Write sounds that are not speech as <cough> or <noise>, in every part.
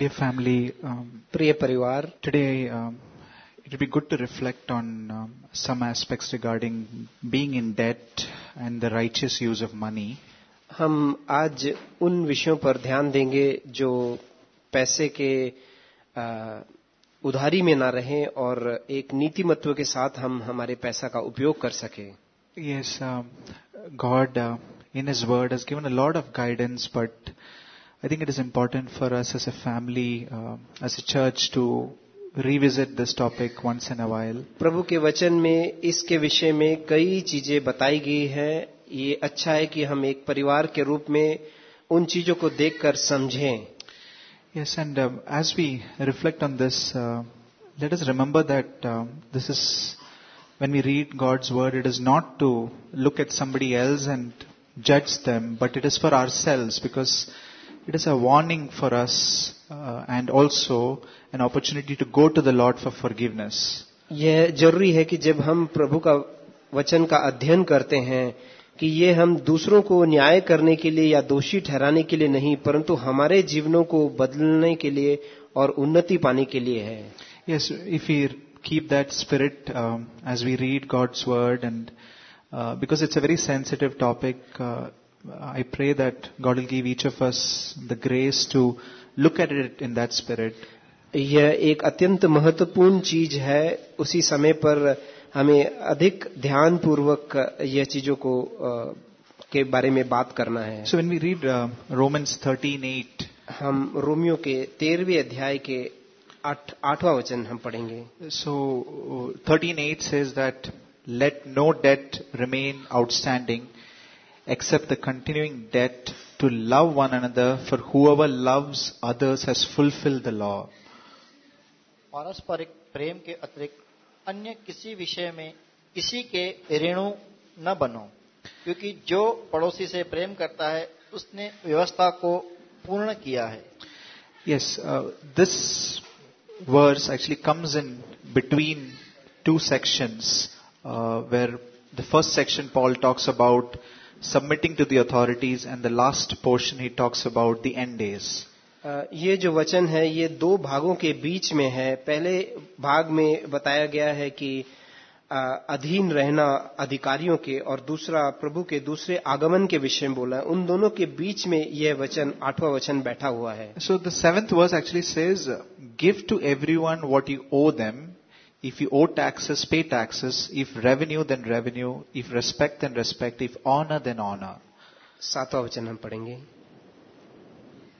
Dear family, um, प्रिय परिवार today um, it would be good to reflect on um, some aspects regarding being in debt and the righteous use of money. हम आज उन विषयों पर ध्यान देंगे जो पैसे के अ, उधारी में ना रहें और एक नीतिमत्व के साथ हम हमारे पैसा का उपयोग कर सकें Yes, um, God uh, in His Word has given a lot of guidance, but I think it is important for us as a family, uh, as a church, to revisit this topic once in a while. प्रभु के वचन में इसके विषय में कई चीजें बताई गई है ये अच्छा है कि हम एक परिवार के रूप में उन चीजों को देखकर समझें Yes, and um, as we reflect on this, uh, let us remember that um, this is when we read God's word, it is not to look at somebody else and judge them, but it is for ourselves because it is a warning for us uh, and also an opportunity to go to the Lord for forgiveness. यह ज़रूरी है कि जब हम प्रभु का वचन का अध्ययन करते हैं कि ये हम दूसरों को न्याय करने के लिए या दोषी ठहराने के लिए नहीं परंतु हमारे जीवनों को बदलने के लिए और उन्नति पाने के लिए है keep that spirit um, as we read God's word, and uh, because it's a very sensitive topic, uh, I pray that God will give each of us the grace to look at it in that spirit. यह एक अत्यंत महत्वपूर्ण चीज़ है उसी समय पर हमें अधिक ध्यान पूर्वक यह चीज़ों को अ, के बारे में बात करना है So when we read uh, Romans 13:8, हम रोमियो के तेरहवें अध्याय के आठ आठवां वचन हम पढ़ेंगे so uh, 13:8 says that let no debt remain outstanding except the continuing debt to love one another, for whoever loves others has fulfilled the law. पारस्परिक प्रेम के अतिरिक्त अन्य किसी विषय में किसी के ऋणु न बनो क्योंकि जो पड़ोसी से प्रेम करता है उसने व्यवस्था को पूर्ण किया है Yes, uh, this verse actually comes in between two sections, uh, where the first section Paul talks about submitting to the authorities, and the last portion he talks about the end days. अ, ये जो वचन है ये दो भागों के बीच में है पहले भाग में बताया गया है कि अधीन रहना अधिकारियों के और दूसरा प्रभु के दूसरे आगमन के विषय में बोला है उन दोनों के बीच में यह वचन आठवां वचन बैठा हुआ है So the seventh verse actually says, "Give to everyone what you owe them. If you owe taxes, pay taxes. If revenue, then revenue. If respect, then respect. If honor, then honor." सातवां वचन हम पढ़ेंगे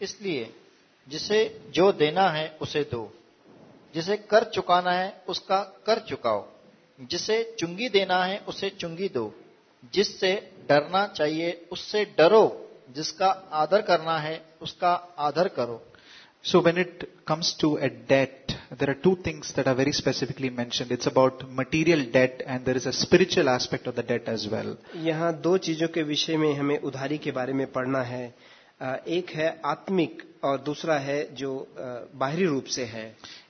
इसलिए जिसे जो देना है उसे दो जिसे कर चुकाना है उसका कर चुकाओ जिसे चुंगी देना है उसे चुंगी दो जिससे डरना चाहिए उससे डरो जिसका आदर करना है उसका आदर करो So when it comes to a debt, there are two things that are very specifically mentioned. It's about material debt and there is a spiritual aspect of the debt as well. यहाँ दो चीजों के विषय में हमें उधारी के बारे में पढ़ना है अ, एक है आत्मिक और दूसरा है जो अ, बाहरी रूप से है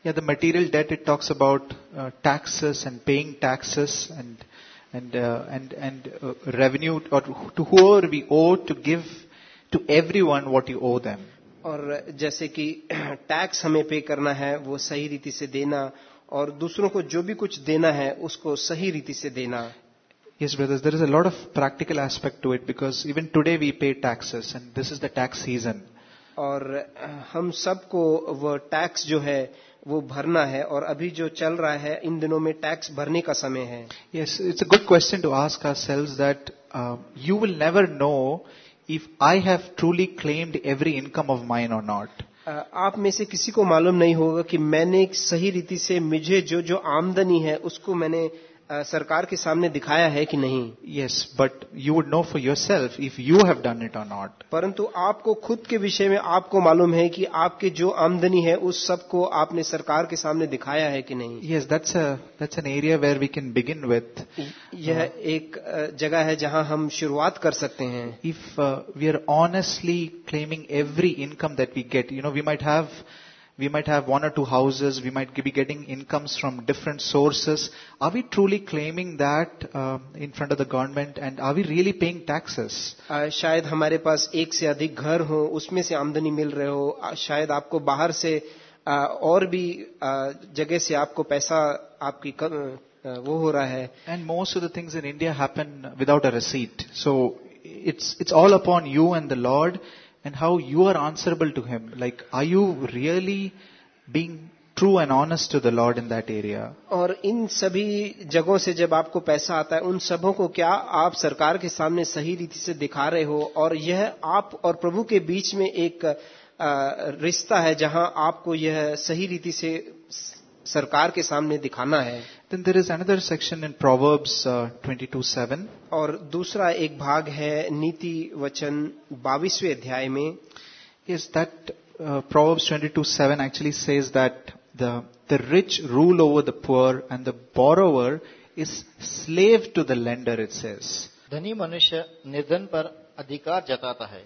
Yeah, the material debt it talks about uh, taxes and paying taxes and and uh, and and uh, revenue or to whoever we owe to give to everyone what you owe them. और जैसे कि tax हमें पे करना है वो सही रीति से देना और दूसरों को जो भी कुछ देना है उसको सही रीति से देना Yes, brothers, there is a lot of practical aspect to it because even today we pay taxes and this is the tax season. और हम सबको वो टैक्स जो है वो भरना है और अभी जो चल रहा है इन दिनों में टैक्स भरने का समय है Yes, it's a good question to ask ourselves that uh, you will never know if I have truly claimed every income of mine or not. आप में से किसी को मालूम नहीं होगा कि मैंने सही रीति से मुझे जो जो आमदनी है उसको मैंने अ, सरकार के सामने दिखाया है कि नहीं? Yes but you would know for yourself if you have done it और नॉट परंतु आपको खुद के विषय में आपको मालूम है कि आपके जो आमदनी है उस सबको आपने सरकार के सामने दिखाया है कि नहीं? Yes that's that's an area where we can begin with यह एक जगह है जहाँ हम शुरुआत कर सकते हैं। If we are honestly claiming every income that we get you know we might have we might have one or two houses, we might be getting incomes from different sources. Are we truly claiming that uh, in front of the government and are we really paying taxes? आ, शायद हमारे पास एक से अधिक घर हो उसमें से आमदनी मिल रहे हो आ, शायद आपको बाहर से आ, और भी आ, जगह से आपको पैसा आपकी कम, आ, वो हो रहा है And most of the things in India happen without a receipt. So it's, it's all upon you and the Lord and how you are answerable to Him. Like, are you really being true and honest to the Lord in that area? और इन सभी जगहों से जब आपको पैसा आता है उन सबों को क्या आप सरकार के सामने सही रीति से दिखा रहे हो और यह आप और प्रभु के बीच में एक रिश्ता है जहाँ आपको यह सही रीति से सरकार के सामने दिखाना है Then there is another section in Proverbs uh, 22:7. और दूसरा एक भाग है नीति वचन बाईसवें अध्याय में Yes, that uh, Proverbs 22:7 actually says that the the rich rule over the poor and the borrower is slave to the lender. It says. धनी मनुष्य निर्धन पर अधिकार जताता है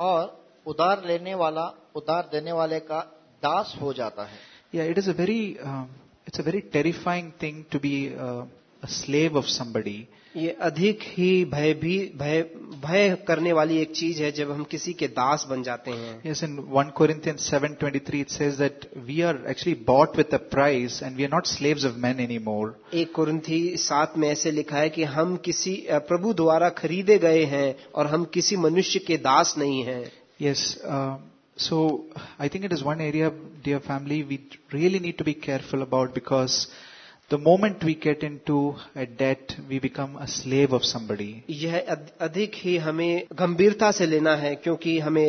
और उधार लेने वाला उधार देने वाले का दास हो जाता है Yeah, it is a very um, it's a very terrifying thing to be uh, a slave of somebody. ये अधिक ही भय भी भय भय करने वाली एक चीज़ है जब हम किसी के दास बन जाते हैं Yes, in 1 Corinthians 7:23 it says that we are actually bought with a price and we are not slaves of men anymore. एक कुरिन्थी सात में ऐसे लिखा है कि हम किसी अ, प्रभु द्वारा खरीदे गए हैं और हम किसी मनुष्य के दास नहीं हैं Yes, uh, so I think it is one area, dear family, we really need to be careful about because the moment we get into a debt, we become a slave of somebody. यह अध- अधिक ही हमें गंभीरता से लेना है क्योंकि हमें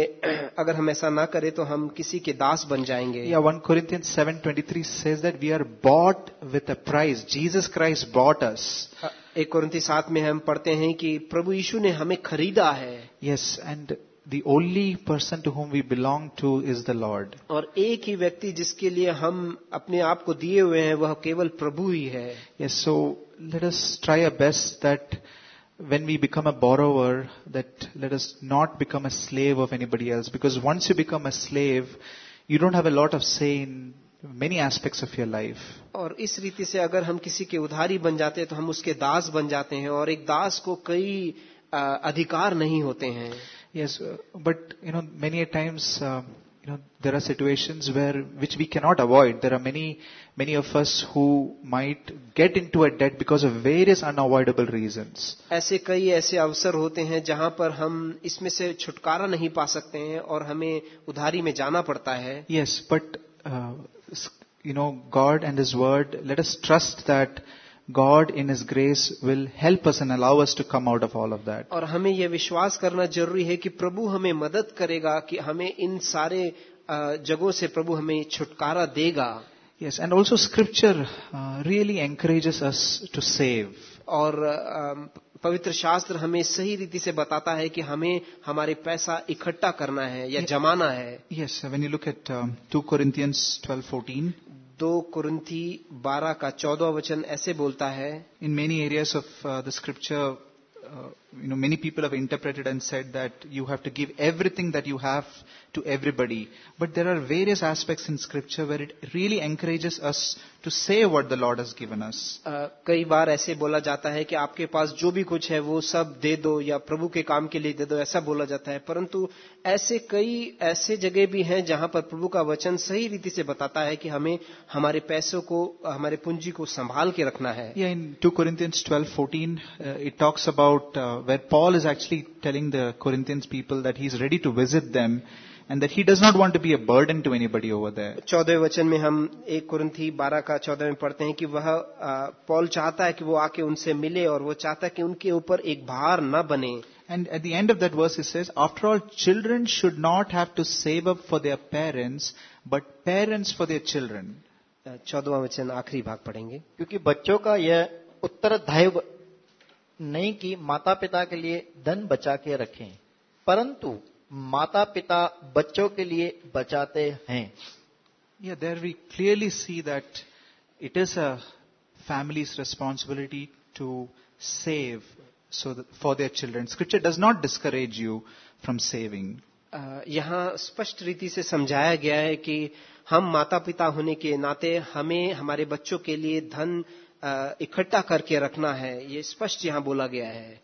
अगर हम ऐसा ना करें तो हम किसी के दास बन जाएँगे Yeah, 1 Corinthians 7:23 says that we are bought with a price. Jesus Christ bought us. अ, एक कुरिन्थी सात में हम पढ़ते हैं कि प्रभु यीशु ने हमें खरीदा है Yes, and the only person to whom we belong to is the Lord. और एक ही व्यक्ति जिसके लिए हम अपने आप को दिए हुए हैं वह केवल प्रभु ही है Yes, so let us try our best that when we become a borrower, that let us not become a slave of anybody else. Because once you become a slave, you don't have a lot of say in many aspects of your life. और इस रीति से अगर हम किसी के उधारी बन जाते हैं तो हम उसके दास बन जाते हैं और एक दास को कई अ, अधिकार नहीं होते हैं Yes, uh, but you know, many a times, uh, you know, there are situations where which we cannot avoid. There are many, many of us who might get into a debt because of various unavoidable reasons. ऐसे कई ऐसे अवसर होते हैं जहां पर हम इसमें से छुटकारा नहीं पा सकते हैं और हमें उधारी में जाना पड़ता है Yes, but uh, s- you know, God and His Word. Let us trust that God, in His grace, will help us and allow us to come out of all of that. और हमें यह विश्वास करना ज़रूरी है कि प्रभु हमें मदद करेगा कि हमें इन सारे अ, जगहों से प्रभु हमें छुटकारा देगा Yes, and also Scripture uh, really encourages us to save. और अ, पवित्र शास्त्र हमें सही रीति से बताता है कि हमें हमारे पैसा इकट्ठा करना है या जमाना है when you look at um, 2 Corinthians 12:14, दो कुरुंथी बारह का चौदह वचन ऐसे बोलता है in many areas of the scripture you know, many people have interpreted and said that you have to give everything that you have to everybody. But there are various aspects in Scripture where it really encourages us to say what the Lord has given us. Uh, कई बार ऐसे बोला जाता है कि आपके पास जो भी कुछ है वो सब दे दो या प्रभु के काम के लिए दे दो ऐसा बोला जाता है परंतु ऐसे कई ऐसे जगह भी हैं जहाँ पर प्रभु का वचन सही रीति से बताता है कि हमें हमारे पैसों को हमारे पूंजी को संभाल के रखना है Yeah, in 2 Corinthians 12:14, uh, it talks about uh, where Paul is actually telling the Corinthians people that he's ready to visit them and that he does not want to be a burden to anybody over there. चौदह वचन में हम एक कुरिन्थी बारह का चौदह में पढ़ते हैं कि वह अ, पौल चाहता है कि वो आके उनसे मिले और वो चाहता है कि उनके ऊपर एक भार न बने And at the end of that verse, it says, After all, children should not have to save up for their parents, but parents for their children. चौदवा वचन आखिरी भाग पढ़ेंगे क्योंकि बच्चों का यह उत्तरदायित्व नहीं कि माता पिता के लिए धन बचा के रखें परंतु माता पिता बच्चों के लिए बचाते हैं। या there we clearly see that it is a family's responsibility to save so for their children scripture does not discourage you from saving यहाँ स्पष्ट रीति से समझाया गया है कि हम माता पिता होने के नाते हमें हमारे बच्चों के लिए धन इकट्ठा करके रखना है ये स्पष्ट यहाँ बोला गया है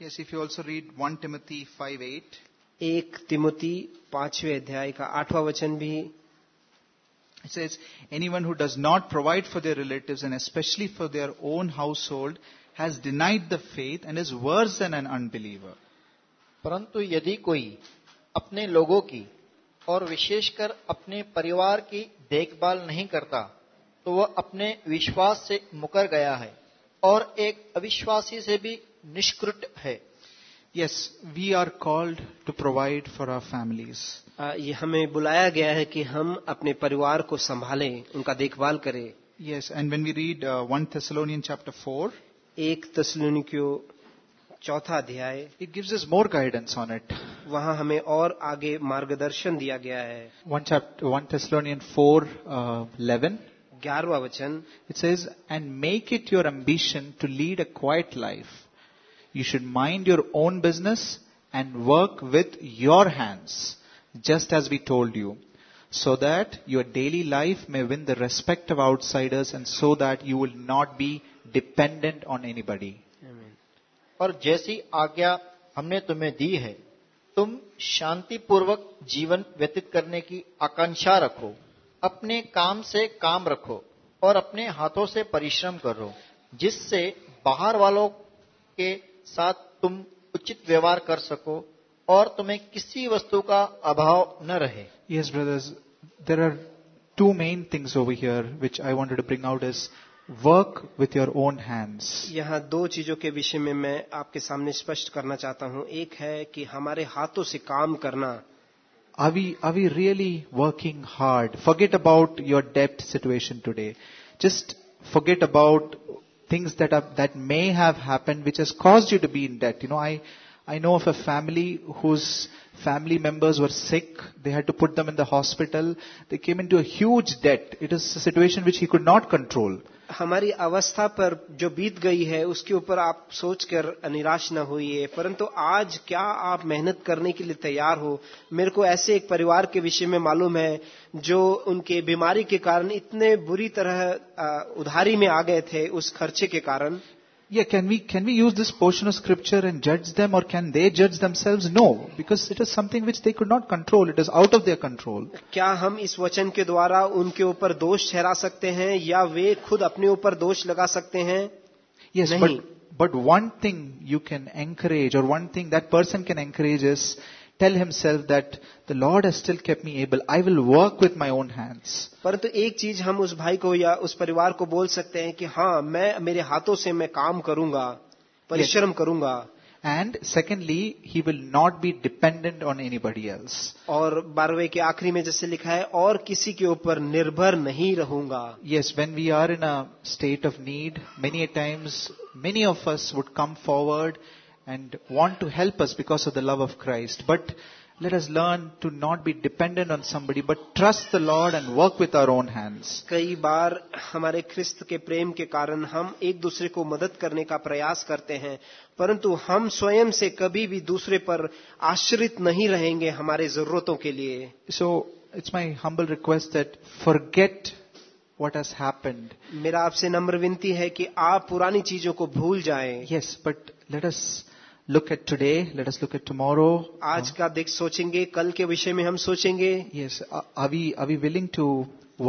Yes, if you also read 1 Timothy 5 8, एक तिमुती पाँचवें अध्याय का आठवां वचन भी it says, Anyone who does not provide for their relatives and especially for their own household has denied the faith and is worse than an unbeliever. परंतु यदि कोई अपने लोगों की और विशेषकर अपने परिवार की देखभाल नहीं करता तो वह अपने विश्वास से मुकर गया है और एक अविश्वासी से भी निष्कृत है। Yes we are called to provide for our families ये हमें बुलाया गया है कि हम अपने परिवार को संभालें उनका देखभाल करें। Yes and when we read one Thessalonians chapter four एक थेलोनिको चौथा अध्याय it gives is more guidance on it वहाँ हमें और आगे मार्गदर्शन दिया गया है। One chapter one Thessalonians four eleven ग्यारहवा वचन it says and make it your ambition to lead a quiet life you should mind your own business and work with your hands just as we told you so that your daily life may win the respect of outsiders and so that you will not be dependent on anybody और जैसी आज्ञा हमने तुम्हें दी है तुम शांतिपूर्वक जीवन व्यतीत करने की आकांक्षा रखो अपने काम से काम रखो और अपने हाथों से परिश्रम करो जिससे बाहर वालों के साथ तुम उचित व्यवहार कर सको और तुम्हें किसी वस्तु का अभाव न रहे। Yes brothers there are two main things over here which i wanted to bring out is work with your own hands. यहाँ दो चीज़ों के विषय में मैं आपके सामने स्पष्ट करना चाहता हूँ। एक है कि हमारे हाथों से काम करना Are we, are we really working hard? Forget about your debt situation today. Just forget about things that are, that may have happened which has caused you to be in debt. You know, I, I know of a family whose family members were sick. They had to put them in the hospital. They came into a huge debt. It is a situation which he could not control. हमारी अवस्था पर जो बीत गई है उसके ऊपर आप सोचकर निराश न होइए परंतु आज क्या आप मेहनत करने के लिए तैयार हो मेरे को ऐसे एक परिवार के विषय में मालूम है जो उनके बीमारी के कारण इतने बुरी तरह अ, उधारी में आ गए थे उस खर्चे के कारण Yeah, can we, can we use this portion of scripture and judge them or can they judge themselves? No, because it is something which they could not control. It is out of their control. क्या हम इस वचन के द्वारा उनके ऊपर दोष ठहरा सकते हैं या वे खुद अपने ऊपर दोष लगा सकते हैं Yes, but, but one thing you can encourage or one thing that person can encourage is tell himself that the Lord has still kept me able. I will work with my own hands. परंतु एक चीज़ हम उस भाई को या उस परिवार को बोल सकते हैं कि हाँ मैं मेरे हाथों से मैं काम करूँगा परिश्रम करूँगा And secondly, he will not be dependent on anybody else. और बारहवें के आखिरी में जैसे लिखा है और किसी के ऊपर निर्भर नहीं रहूँगा Yes, when we are in a state of need, many a times, many of us would come forward and want to help us because of the love of Christ. But let us learn to not be dependent on somebody, but trust the Lord and work with our own hands. कई बार हमारे ख्रिस्त के प्रेम के कारण हम एक दूसरे को मदद करने का प्रयास करते हैं परंतु हम स्वयं से कभी भी दूसरे पर आश्रित नहीं रहेंगे हमारे जरूरतों के लिए So it's my humble request that forget what has happened. मेरा आपसे नम्र विनती है कि आप पुरानी चीज़ों को भूल जाएँ Yes, but let us look at today. Let us look at tomorrow. आज का देख सोचेंगे कल के विषय में हम सोचेंगे Yes, are are we are we willing to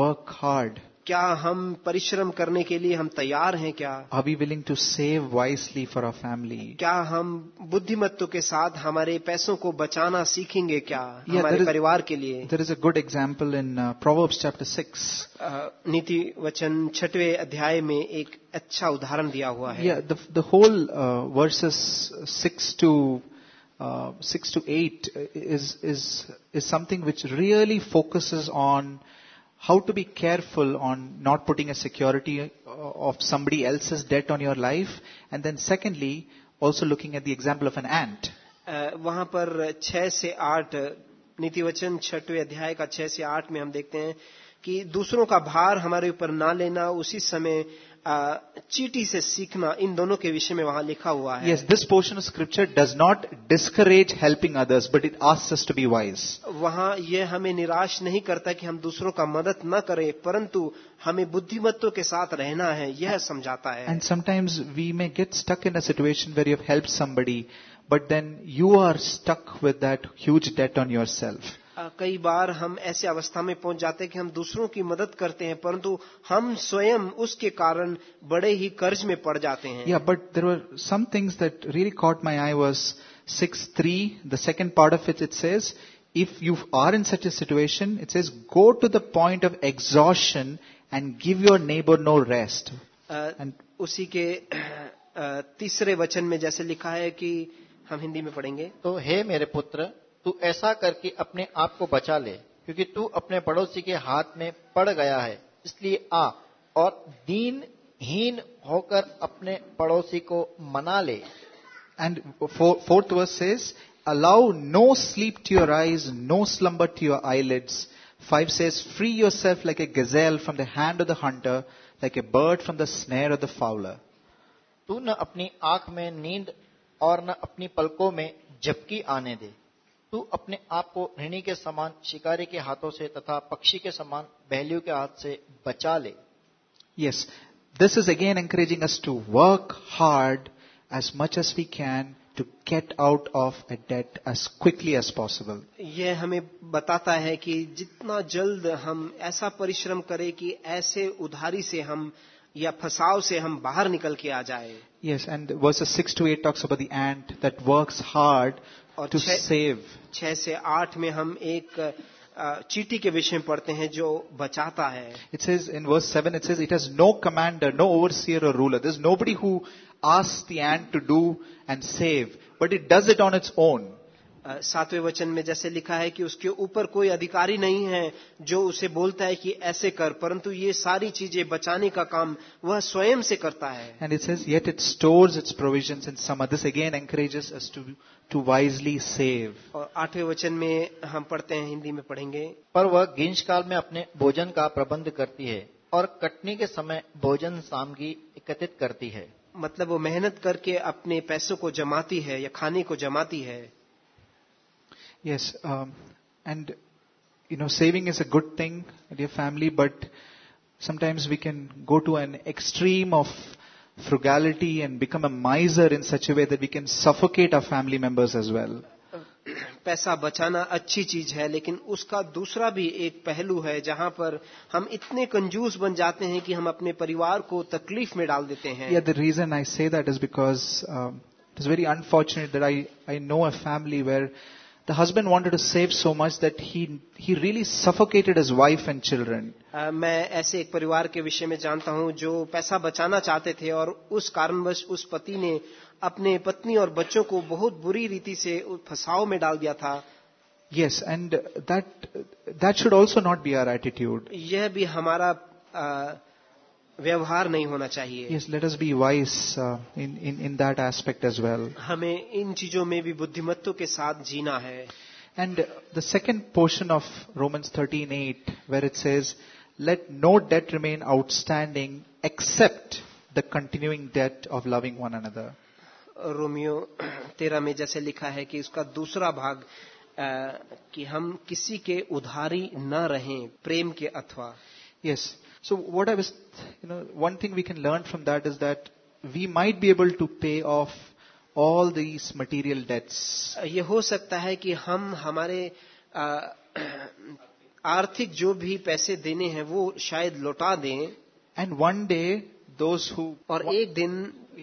work hard? क्या हम परिश्रम करने के लिए हम तैयार हैं क्या? अभी willing to save wisely for our family क्या हम बुद्धिमत्व के साथ हमारे पैसों को बचाना सीखेंगे क्या yeah, हमारे is, परिवार के लिए? There is a good example in Proverbs chapter six नीति वचन छठवे अध्याय में एक अच्छा उदाहरण दिया हुआ है। The whole verses six two six two eight is is is something which really focuses on how to be careful on not putting a security uh, of somebody else's debt on your life. And then secondly, also looking at the example of an ant. अ, वहां पर छह से आठ नीति वचन छठवें अध्याय का छह से आठ में हम देखते हैं कि दूसरों का भार हमारे ऊपर ना लेना उसी समय आ, चीटी से सीखना इन दोनों के विषय में वहाँ लिखा हुआ है। Yes this portion of scripture does not discourage helping others but it us us to be wise वहाँ यह हमें निराश नहीं करता कि हम दूसरों का मदद न करें परंतु हमें बुद्धिमत्व के साथ रहना है यह समझाता है। And sometimes we may get stuck in a situation where you help somebody but then you are stuck with that huge debt on yourself कई बार हम ऐसे अवस्था में पहुँच जाते हैं कि हम दूसरों की मदद करते हैं परंतु हम स्वयं उसके कारण बड़े ही कर्ज में पड़ जाते हैं। Yeah but there are some things that really caught my eye was six three the second part of it it says if you are in such a situation it says go to the point of exhaustion and give your neighbour no rest and उसी के तीसरे वचन में जैसे लिखा है कि हम हिंदी में पढ़ेंगे। तो हे मेरे पुत्र तू ऐसा करके अपने आप को बचा ले क्योंकि तू अपने पड़ोसी के हाथ में पड़ गया है। इसलिए आ और दीन हीन होकर अपने पड़ोसी को मना ले। And fourth verse says allow no sleep to your eyes no slumber to your eyelids five says free yourself like a gazelle from the hand of the hunter like a bird from the snare of the fowler तू न अपनी आँख में नींद और न अपनी पलकों में जबकि आने दे। तू अपने आप को ऋणी के समान शिकारी के हाथों से तथा पक्षी के समान बहलियों के हाथ से बचा ले। Yes this is again encouraging us to work hard as much as we can to get out of a debt as quickly as possible यह हमें बताता है कि जितना जल्द हम ऐसा परिश्रम करें कि ऐसे उधारी से हम या फसाव से हम बाहर निकल के आ जाए। Yes and verse six to eight talks about the work hard और to छह- save. छह से आठ में हम एक अ, चीटी के विषय में पढ़ते हैं जो बचाता है It says in verse 7, it says, it has no commander, no overseer or ruler. There's nobody who asks the ant to do and save, but it does it on its own. अ, सातवें वचन में जैसे लिखा है कि उसके ऊपर कोई अधिकारी नहीं है जो उसे बोलता है कि ऐसे कर परंतु ये सारी चीज़ें बचाने का काम वह स्वयं से करता है And it says, yet it stores its provisions in summer. This again encourages us to, to wisely save. और आठवें वचन में हम पढ़ते हैं हिंदी में पढ़ेंगे पर वह ग्रीष्मकाल में अपने भोजन का प्रबंध करती है और कटनी के समय भोजन सामग्री एकत्रित करती है मतलब वो मेहनत करके अपने पैसों को जमाती है या खाने को जमाती है Yes, um, and you know, saving is a good thing, dear family, but sometimes we can go to an extreme of frugality and become a miser in such a way that we can suffocate our family members as well. पैसा बचाना अच्छी चीज है लेकिन उसका दूसरा भी एक पहलू है जहां पर हम इतने कंजूस बन जाते हैं कि हम अपने परिवार को तकलीफ में डाल देते हैं Yeah, the reason I say that is because um, it's very unfortunate that I, I know a family where the husband wanted to save so much that he, he really suffocated his wife and children. अ, मैं ऐसे एक परिवार के विषय में जानता हूं जो पैसा बचाना चाहते थे और उस कारणवश उस पति ने अपने पत्नी और बच्चों को बहुत बुरी रीति से उस फसाव में डाल दिया था Yes, and that, that should also not be our attitude. यह भी हमारा अ, व्यवहार नहीं होना चाहिए। Yes, let us be wise, uh, in, in, in that aspect as हमें इन चीज़ों में भी बुद्धिमत्व के साथ जीना है। And the second portion of Roman thirteen eight where it says let no debt remain outstanding except the continuing debt of loving one another Romeo तेरह में जैसे लिखा है कि उसका दूसरा भाग आ, कि हम किसी के उधारी न रहें प्रेम के अथवा। Yes So what I was, you know, one thing we can learn from that is that we might be able to pay off all these material debts. ये हो सकता है कि हम हमारे अ, <clears throat> आर्थिक जो भी पैसे देने हैं वो शायद लौटा दें And one day, those who, और एक दिन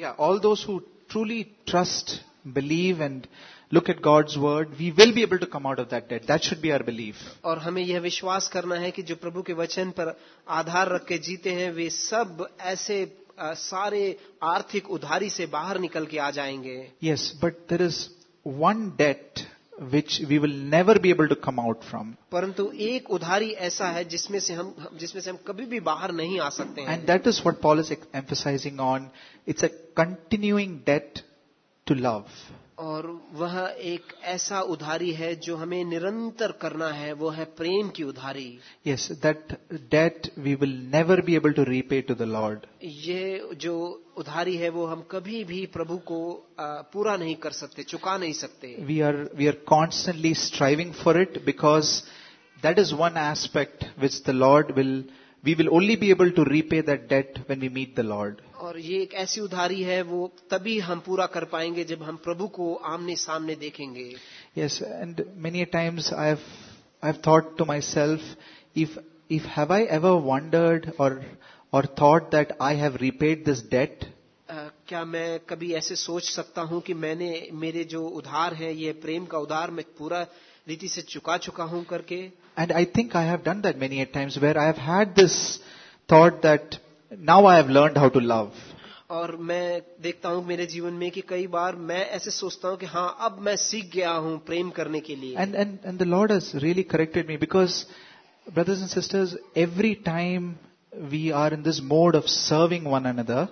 yeah, all those who truly trust, believe and look at God's word, we will be able to come out of that debt. That should be our belief. और हमें यह विश्वास करना है कि जो प्रभु के वचन पर आधार रख के जीते हैं वे सब ऐसे अ, सारे आर्थिक उधारी से बाहर निकल के आ जाएंगे Yes, but there is one debt which we will never be able to come out from. परंतु एक उधारी ऐसा है जिसमें से हम जिसमें से हम कभी भी बाहर नहीं आ सकते हैं And that is what Paul is emphasizing on. It's a continuing debt to love. और वह एक ऐसा उधारी है जो हमें निरंतर करना है वो है प्रेम की उधारी। Yes that debt we will never be able to repay to the Lord ये जो उधारी है वो हम कभी भी प्रभु को पूरा नहीं कर सकते चुका नहीं सकते। We are we are constantly striving for it because that is one aspect which the Lord will we will only be able to repay that debt when we meet the Lord और ये एक ऐसी उधारी है वो तभी हम पूरा कर पाएँगे जब हम प्रभु को आमने सामने देखेंगे। Yes and many times I I thought to myself if if have I ever wondered or और thought that I have repaid this debt क्या मैं कभी ऐसे सोच सकता हूँ कि मैंने मेरे जो उधार है ये प्रेम का उधार मैं पूरा रीति से चुका चुका हूँ करके? And I think I have done that many times where I have had this thought that now I have learned how to love. और मैं देखता हूं मेरे जीवन में कि कई बार मैं ऐसे सोचता हूं कि हाँ अब मैं सीख गया हूं प्रेम करने के लिए And, and, and the Lord has really corrected me because, brothers and sisters, every time we are in this mode of serving one another,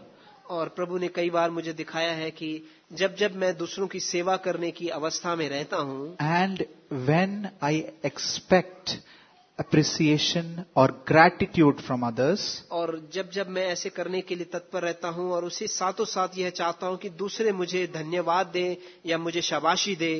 और प्रभु ने कई बार मुझे दिखाया है कि जब जब मैं दूसरों की सेवा करने की अवस्था में रहता हूं and when I expect appreciation or gratitude from others, और जब जब मैं ऐसे करने के लिए तत्पर रहता हूँ और उसी साथों साथ यह चाहता हूँ कि दूसरे मुझे धन्यवाद दें या मुझे शाबाशी दे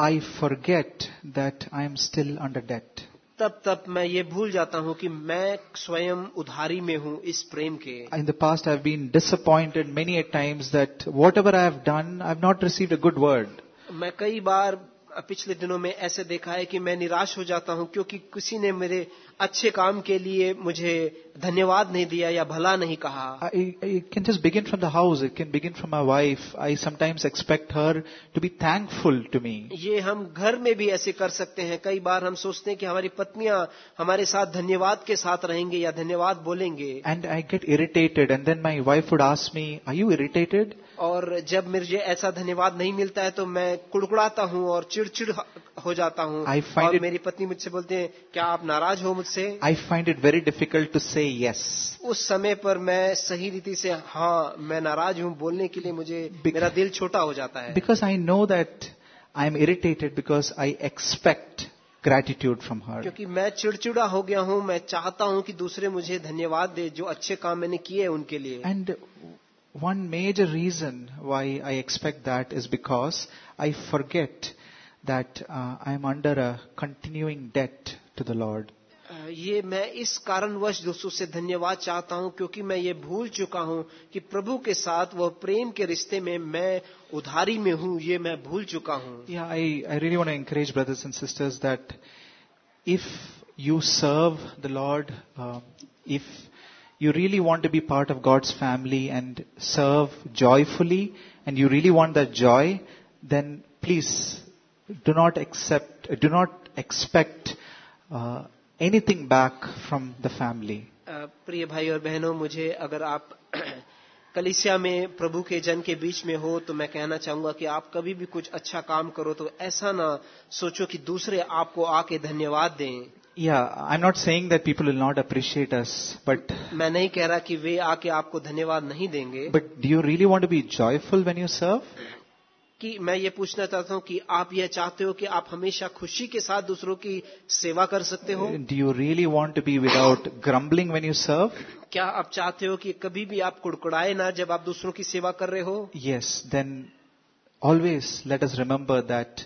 I forget that I am still under debt. तब तब मैं ये भूल जाता हूँ कि मैं स्वयं उधारी में हूँ इस प्रेम के In the past, I've been disappointed many a times that whatever I have done, I've not received a good word. मैं कई बार पिछले दिनों में ऐसे देखा है कि मैं निराश हो जाता हूँ क्योंकि किसी ने मेरे अच्छे काम के लिए मुझे धन्यवाद नहीं दिया या भला नहीं कहा। It can just begin from the house. It can begin from my wife. I sometimes expect her to be thankful to ये हम घर में भी ऐसे कर सकते हैं। कई बार हम सोचते हैं कि हमारी पत्नियाँ हमारे साथ धन्यवाद के साथ रहेंगे या धन्यवाद बोलेंगे। And I get irritated and then my wife would ask me are you irritated और जब मुझे ऐसा धन्यवाद नहीं मिलता है तो मैं कुड़कुड़ाता हूँ और चिड़चिड़ हो जाता हूँ। और it- मेरी पत्नी मुझसे बोलते हैं क्या आप नाराज़ हो मुझसे? I find it very difficult to say yes. उस समय पर मैं सही रीति से हाँ मैं नाराज हूँ बोलने के लिए मुझे Bec- मेरा दिल छोटा हो जाता है Because I know that I am irritated because I expect gratitude from her. क्योंकि मैं चिड़चिड़ा हो गया हूँ मैं चाहता हूँ कि दूसरे मुझे धन्यवाद दे जो अच्छे काम मैंने किए हैं उनके लिए And one major reason why I expect that is because I forget that uh, I am under a continuing debt to the Lord. ये मैं इस कारणवश दोस्तों से धन्यवाद चाहता हूँ, क्योंकि मैं ये भूल चुका हूँ कि प्रभु के साथ वह प्रेम के रिश्ते में मैं उधारी में हूँ, ये मैं भूल चुका हूँ। I I really want encourage brothers and sisters that if you serve the Lord if you really want to be part of God's family and serve joyfully and you really want that joy then please do not except do not expect anything back from the family. Uh, प्रिय भाई और बहनों मुझे अगर आप कलिसिया में प्रभु के जन के बीच में हो तो मैं कहना चाहूँगा कि आप कभी भी कुछ अच्छा काम करो तो ऐसा ना सोचो कि दूसरे आपको आके धन्यवाद दें Yeah, I'm not saying that people will not appreciate us, but मैं नहीं कह रहा कि वे आके आपको धन्यवाद नहीं देंगे but do you really want to be joyful when you serve? कि मैं ये पूछना चाहता हूँ कि आप यह चाहते हो कि आप हमेशा खुशी के साथ दूसरों की सेवा कर सकते हो Do you really want to be without grumbling when you serve? क्या आप चाहते हो कि कभी भी आप कुड़कुड़ाए ना जब आप दूसरों की सेवा कर रहे हो Yes, then always let us remember that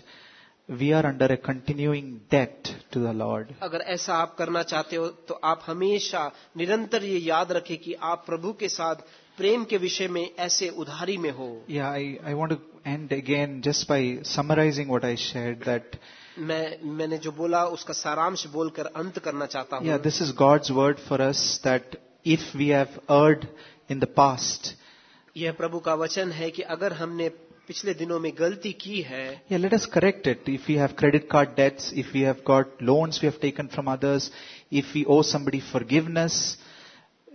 we are under a continuing debt to the Lord. अगर ऐसा आप करना चाहते हो तो आप हमेशा निरंतर ये याद रखें कि आप प्रभु के साथ प्रेम के विषय में ऐसे उधारी में हो। Yeah I I want and again just by summarizing what I share that मैं मैंने जो बोला उसका सारांश बोलकर अंत करना चाहता हूँ। This is God's word for us that if we have erred in the past यह प्रभु का वचन है कि अगर हमने पिछले दिनों में गलती की है yeah let us correct it if you have credit card debts if you have got loans we have taken from others if you owe somebody for forgiveness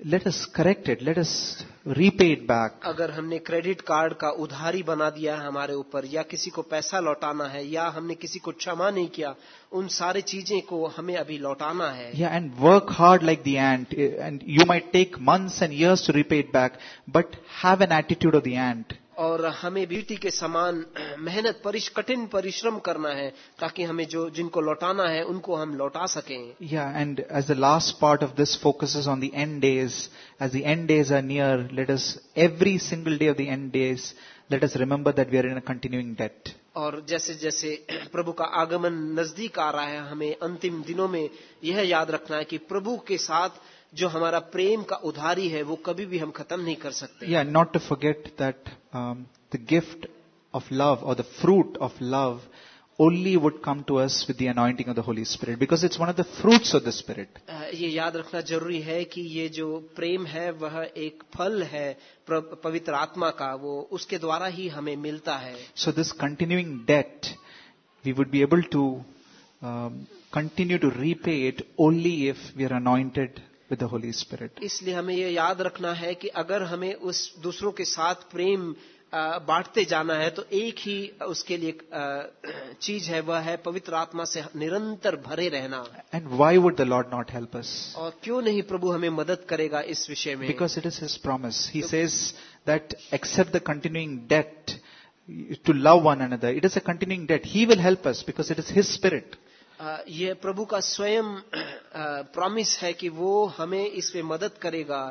let us correct it. Let us repay it back. अगर हमने credit card का उधारी बना दिया है हमारे ऊपर या किसी को पैसा लौटाना है या हमने किसी को क्षमा नहीं किया उन सारी चीज़ें को हमें अभी लौटाना है Yeah, and work hard like the ant. eh, And you might take months and years to repay it back, but have an attitude of the ant. और हमें ब्यूटी के समान मेहनत परिश कठिन परिश्रम करना है ताकि हमें जो जिनको लौटाना है उनको हम लौटा सकें। Yeah and as the last part of this focus on the end days as the end days are near let us every single day of the end days let us remember that we are in continuing debt और जैसे जैसे प्रभु का आगमन नज़दीक आ रहा है हमें अंतिम दिनों में यह याद रखना है कि प्रभु के साथ जो हमारा प्रेम का उधारी है वो कभी भी हम खत्म नहीं कर सकते not to forget that um, the gift of love or the fruit of love only would come to us with the anointing of the Holy Spirit because it's one of the fruits of the Spirit. अ, ये याद रखना ज़रूरी है कि ये जो प्रेम है वह एक फल है पवित्र आत्मा का वो उसके द्वारा ही हमें मिलता है So this continuing debt, we would be able to um, continue to repay it only if we are anointed with Holy Spirit इसलिए हमें यह याद रखना है कि अगर हमें उस दूसरों के साथ प्रेम बांटते जाना है तो एक ही उसके लिए चीज़ है वह है पवित्र आत्मा से निरंतर भरे रहना। And why would the Lord not help us और क्यों नहीं प्रभु हमें मदद करेगा इस विषय में? Because it is his promise he says that except the continuing debt to love one and other it is a continuing debt he will help us because it is his spirit ये प्रभु का स्वयं promise है कि वो हमें इसमें मदद करेगा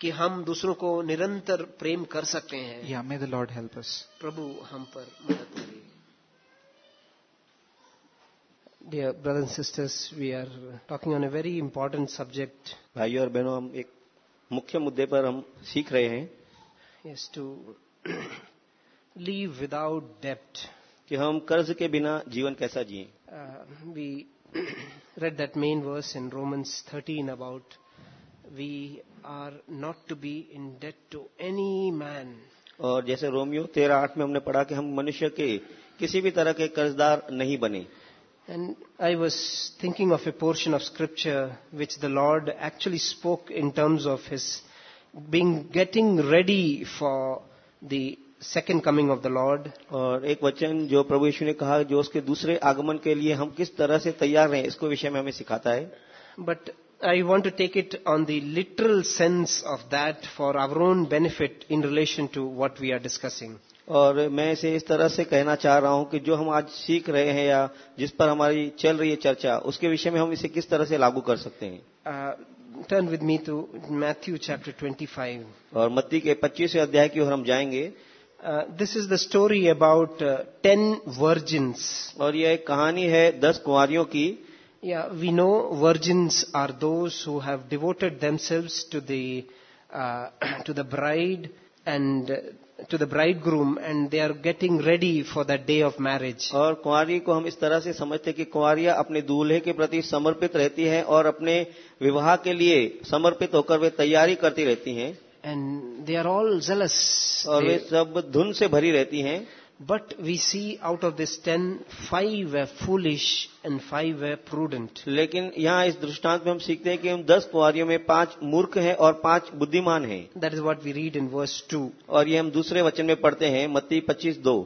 कि हम दूसरों को निरंतर प्रेम कर सकते हैं Yeah, may the Lord help us. प्रभु हम पर मदद करें Dear brothers and sisters, we are talking on a very important subject भाइयों और बहनों हम एक मुख्य मुद्दे पर हम सीख रहे हैं is to <clears throat> live without debt. कि हम कर्ज के बिना जीवन कैसा जिए Uh, we <coughs> read that main verse in Romans 13 about we are not to be in debt to any man. और जैसे रोमियो तेरह आठ में हमने पढ़ा कि हम मनुष्य के किसी भी तरह के कर्जदार नहीं बने And I was thinking of a portion of scripture which the Lord actually spoke in terms of his being getting ready for the second coming of the Lord. और एक वचन जो प्रभु यीशु ने कहा जो उसके दूसरे आगमन के लिए हम किस तरह से तैयार रहें इसको विषय में हमें सिखाता है But I want to take it on the literal sense of that for our own benefit in relation to what we are discussing. और मैं इसे इस तरह से कहना चाह रहा हूँ कि जो हम आज सीख रहे हैं या जिस पर हमारी चल रही है चर्चा उसके विषय में हम इसे किस तरह से लागू कर सकते हैं turn with me to Matthew chapter chapter 25. और मत्ती के 25वें अध्याय की ओर हम जाएँगे Uh, this is the story about uh, ten virgins. और यह एक कहानी है दस कुंवारियों की we know virgins are those who have devoted themselves to the uh, to the bride and uh, to the bridegroom, and they are getting ready for that day of marriage. और कुंवारी को हम इस तरह से समझते हैं कि कुंवारियाँ अपने दूल्हे के प्रति समर्पित रहती हैं और अपने विवाह के लिए समर्पित होकर वे तैयारी करती रहती हैं and they are all jealous और वे सब धुन से भरी रहती हैं। But we see out of this ten five a foolish and five a prudent लेकिन यहाँ इस दृष्टांत में हम सीखते हैं कि उन दस कुआरियों में पाँच मूर्ख हैं और पाँच बुद्धिमान हैं। That is what we read in verse two और ये हम दूसरे वचन में पढ़ते हैं मत्ती पच्चीस दो।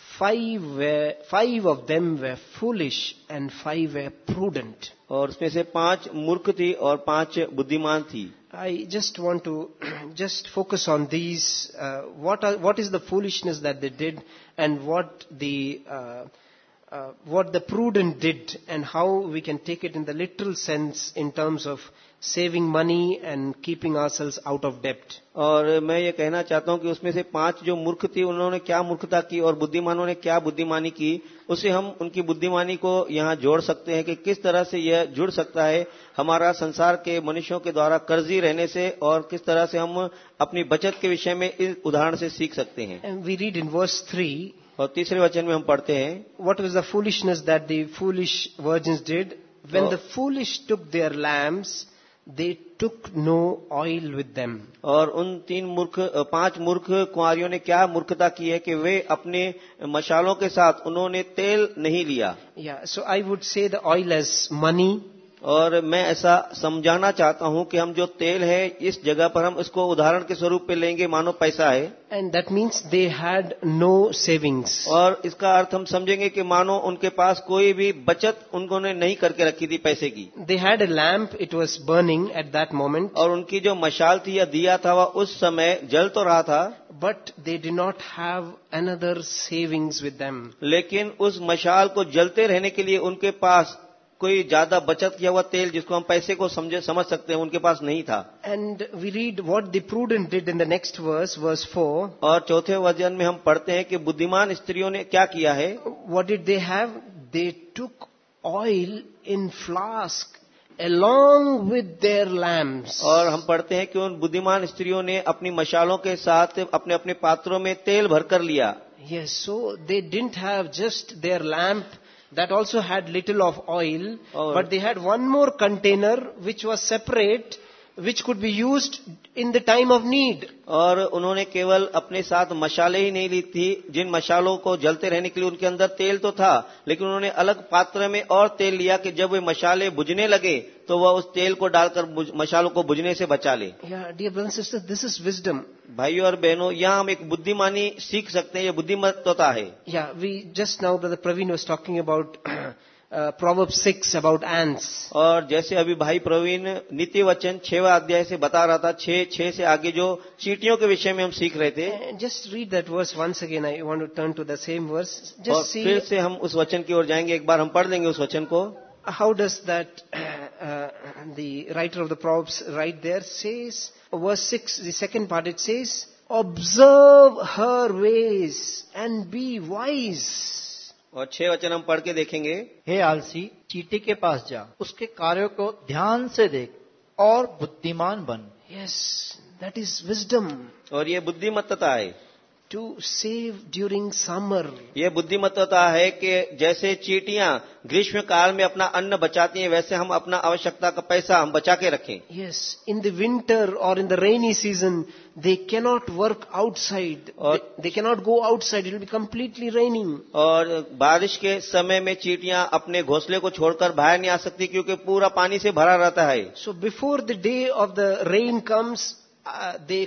Five five of them were foolish and five a prudent और उसमें से पाँच मूर्ख थी और पाँच बुद्धिमान थी। I just want to <clears throat> just focus on these. Uh, what are, what is the foolishness that they did, and what the uh, uh, what the prudent did, and how we can take it in the literal sense in terms of saving money and keeping ourselves out of debt. और मैं ये कहना चाहता हूँ कि उसमें से पाँच जो मूर्ख थी उन्होंने क्या मूर्खता की और बुद्धिमानों ने क्या बुद्धिमानी की उसे हम उनकी बुद्धिमानी को यहाँ जोड़ सकते हैं कि किस तरह से यह जुड़ सकता है हमारा संसार के मनुष्यों के द्वारा कर्जी रहने से और किस तरह से हम अपनी बचत के विषय में इस उदाहरण से सीख सकते हैं we read in verse three और तीसरे वचन में हम पढ़ते हैं what was the foolishness that the foolish virgins did when Oh. the foolish took their they took no oil with them और उन तीन मूर्ख पाँच मूर्ख कुआरियों ने क्या मूर्खता की है कि वे अपने मशालों के साथ उन्होंने तेल नहीं लिया? So I would say the oil as money और मैं ऐसा समझाना चाहता हूँ कि हम जो तेल है इस जगह पर हम इसको उदाहरण के स्वरूप पे लेंगे मानो पैसा है। And that means they had no savings और इसका अर्थ हम समझेंगे कि मानो उनके पास कोई भी बचत उन्होंने नहीं करके रखी थी पैसे की। They had a lamp it was burning at that moment. और उनकी जो मशाल थी या दिया था वह उस समय जल तो रहा था। But they did not have savings with them. लेकिन उस मशाल को जलते रहने के लिए उनके पास कोई ज़्यादा बचत किया हुआ तेल जिसको हम पैसे को समझ समझ सकते हैं उनके पास नहीं था। And we read what the prudent did in the next verse verse four और चौथे वज़न में हम पढ़ते हैं कि बुद्धिमान स्त्रियों ने क्या किया है? What did they have they took oil in flask along with their lamps और हम पढ़ते हैं कि उन बुद्धिमान स्त्रियों ने अपनी मशालों के साथ अपने अपने पात्रों में तेल भरकर लिया। Yeah so they didn't have just their lamp that also had little of oil, Oh. but they had one more container which was separate, which could be used in the time of need. और उन्होंने केवल अपने साथ मशाले ही नहीं ली थी जिन मशालों को जलते रहने के लिए उनके अंदर तेल तो था लेकिन उन्होंने अलग पात्र में और तेल लिया कि जब वे मशाले बुझने लगे तो वह उस तेल को डालकर मशालों को बुझने से बचा ले sisters, this is wisdom. भाइयों और बहनों यहाँ हम एक बुद्धिमानी सीख सकते हैं ये बुद्धिमत्ता है Yeah, we just now, Brother Praveen was talking about <clears throat> Proverb six about ants और जैसे अभी भाई प्रवीण नित्य वचन छेवा अध्याय से बता रहा था छे छे से आगे जो चीटियों के विषय में हम सीख रहे थे। Just read that verse one again I want to turn to the same verse just फिर से हम उस वचन की ओर जाएँगे एक बार हम पढ़ लेंगे उस वचन को। How does that the writer of the Proverbs write there says verse six the second part it says observe her ways and be wise और छह वचन हम पढ़ के देखेंगे। हे आलसी चीटी के पास जा उसके कार्यों को ध्यान से देख और बुद्धिमान बन। यस दैट इज़ विजडम और ये बुद्धिमत्ता है। टू सेव ड्यूरिंग समर ये बुद्धिमत्ता है कि जैसे चीटियाँ ग्रीष्म काल में अपना अन्न बचाती हैं वैसे हम अपना आवश्यकता का पैसा हम बचा के रखें। यस इन द विंटर और in the rainy season they cannot work outside और they can not go outside it be completely raining और बारिश के समय में चीटियाँ अपने घोंसले को छोड़कर बाहर नहीं आ सकती क्योंकि पूरा पानी से भरा रहता है। So before the day of the rain comes they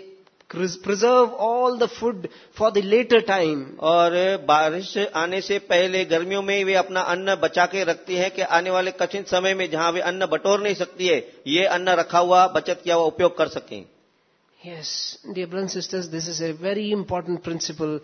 preserve all the food for the later time और बारिश आने से पहले गर्मियों में वे अपना अन्न बचा के रखती है कि आने वाले कठिन समय में जहाँ वे अन्न बटोर नहीं सकती है ये अन्न रखा हुआ बचत किया हुआ उपयोग कर सकें। Yes dear sisters this is a very important principle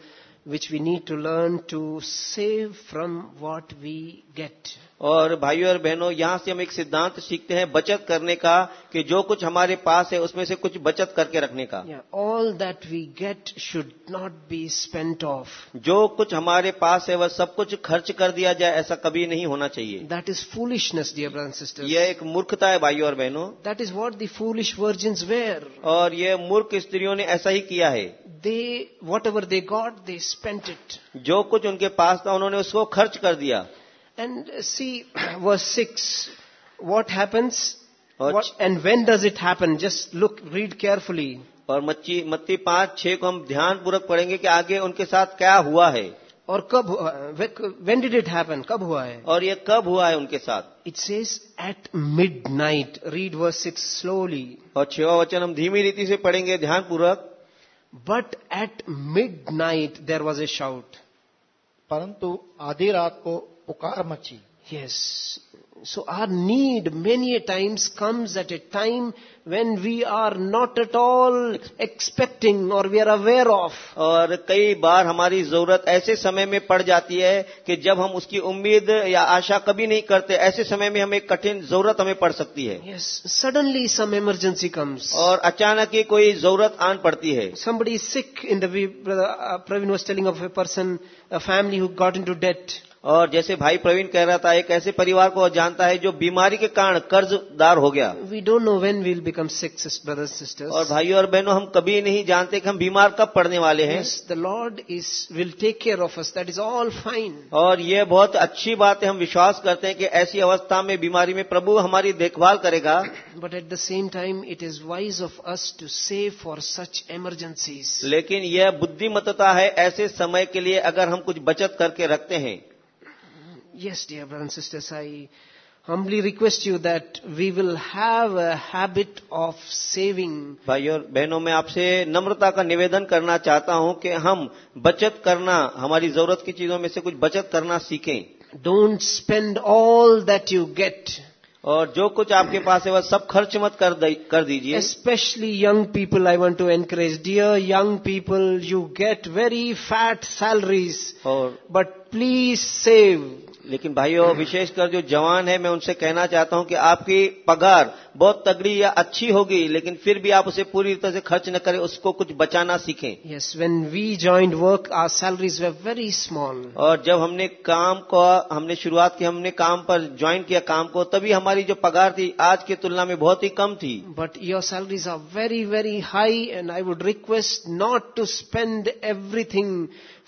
which we need to learn to save from what we get और भाइयों और बहनों यहाँ से हम एक सिद्धांत सीखते हैं बचत करने का कि जो कुछ हमारे पास है उसमें से कुछ बचत करके रखने का। All that we get should not be spent off जो कुछ हमारे पास है वह सब कुछ खर्च कर दिया जाए ऐसा कभी नहीं होना चाहिए। That is foolishness brothers and sisters. यह एक मूर्खता है भाइयों और बहनों। That is what the foolish virgins were और यह मूर्ख स्त्रियों ने ऐसा ही किया है। They, whatever they got, they spent it. जो कुछ उनके पास था उन्होंने उसको खर्च कर दिया। And see <clears throat> verse six what happens and when does it happen just look read read और मच्छी मत्ती पाँच छह को हम ध्यान पूर्वक पढ़ेंगे कि आगे उनके साथ क्या हुआ है। और कब वेन डिड इट हैपन कब हुआ है? और ये कब हुआ है उनके साथ? It is at midnight read verse six slowly और छेवा वचन हम धीमी रीति से पढ़ेंगे ध्यान पूर्वक but at midnight there was a shout परंतु आधी रात को Yes. So our need many a times comes at a time when we are not at all expecting or we are aware of. और कई बार हमारी ज़रूरत ऐसे समय में पड़ जाती है कि जब हम उसकी उम्मीद या आशा कभी नहीं करते ऐसे समय में हमें कठिन ज़रूरत हमें पड़ सकती है Yes, suddenly some emergency comes. और अचानक ही कोई ज़रूरत आन पड़ती है Somebody is sick in the way brother uh, Praveen was telling of a person, a family who got into debt. और जैसे भाई प्रवीण कह रहा था एक ऐसे परिवार को जानता है जो बीमारी के कारण कर्जदार हो गया We don't know when we'll become six brothers sisters और भाई और बहनों हम कभी नहीं जानते कि हम बीमार कब पड़ने वाले हैं। The Lord is will take care of us that is all fine और ये बहुत अच्छी बात है हम विश्वास करते हैं कि ऐसी अवस्था में बीमारी में प्रभु हमारी देखभाल करेगा। But at the same time it is wise of us to save for such emergencies लेकिन यह बुद्धिमत्ता है ऐसे समय के लिए अगर हम कुछ बचत करके रखते हैं। Yes dear brother sisters I humbly request you that we will have a habit of saving. भाइयों और बहनों मैं आपसे नम्रता का निवेदन करना चाहता हूँ कि हम बचत करना हमारी ज़रूरत की चीज़ों में से कुछ बचत करना सीखें Don't spend all that you get. और जो कुछ आपके पास है वह सब खर्च मत कर कर दीजिए Especially young people, I want to encourage. Dear young people, you get very fat salaries, और but please save. लेकिन भाइयों विशेषकर जो जवान है मैं उनसे कहना चाहता हूँ कि आपकी पगार बहुत तगड़ी या अच्छी होगी लेकिन फिर भी आप उसे पूरी तरह से खर्च न करें उसको कुछ बचाना सीखें Yes, when we joined work our salaries were very small. और जब हमने काम को हमने शुरुआत की हमने काम पर ज्वाइन किया काम को तभी हमारी जो पगार थी आज की तुलना में बहुत ही कम थी But your salaries are very very high and I would request not to spend everything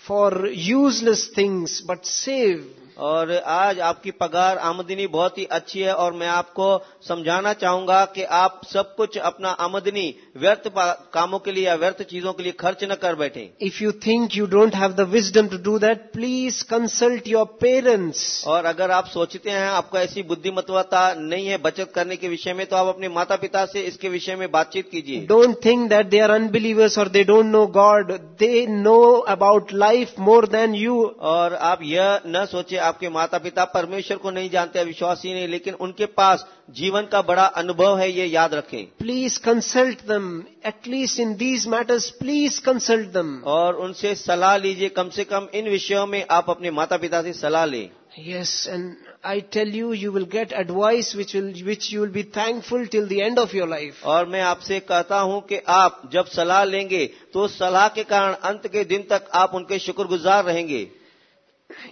for useless things but save. और आज आपकी पगार आमदनी बहुत ही अच्छी है और मैं आपको समझाना चाहूँगा कि आप सब कुछ अपना आमदनी व्यर्थ कामों के लिए या व्यर्थ चीज़ों के लिए खर्च न कर बैठे if you think you don't have the wisdom to do that please consult your parents और अगर आप सोचते हैं आपको ऐसी बुद्धिमत्वता नहीं है बचत करने के विषय में तो आप अपने माता पिता से इसके विषय में बातचीत कीजिए don't think that they are unbelievers or they don't know God. They know about life more than you. और आप यह न सोचे आपके माता पिता परमेश्वर को नहीं जानते विश्वासी नहीं लेकिन उनके पास जीवन का बड़ा अनुभव है ये याद रखें। Please consult them at least in these matters please consult them और उनसे सलाह लीजिए कम से कम इन विषयों में आप अपने माता पिता से सलाह लें। Yes, and I tell you, you will get advice which will, which you will be thankful till the end of your life. और मैं आपसे कहता हूँ कि आप जब सलाह लेंगे तो सलाह के कारण अंत के दिन तक आप उनके शुक्रगुजार रहेंगे।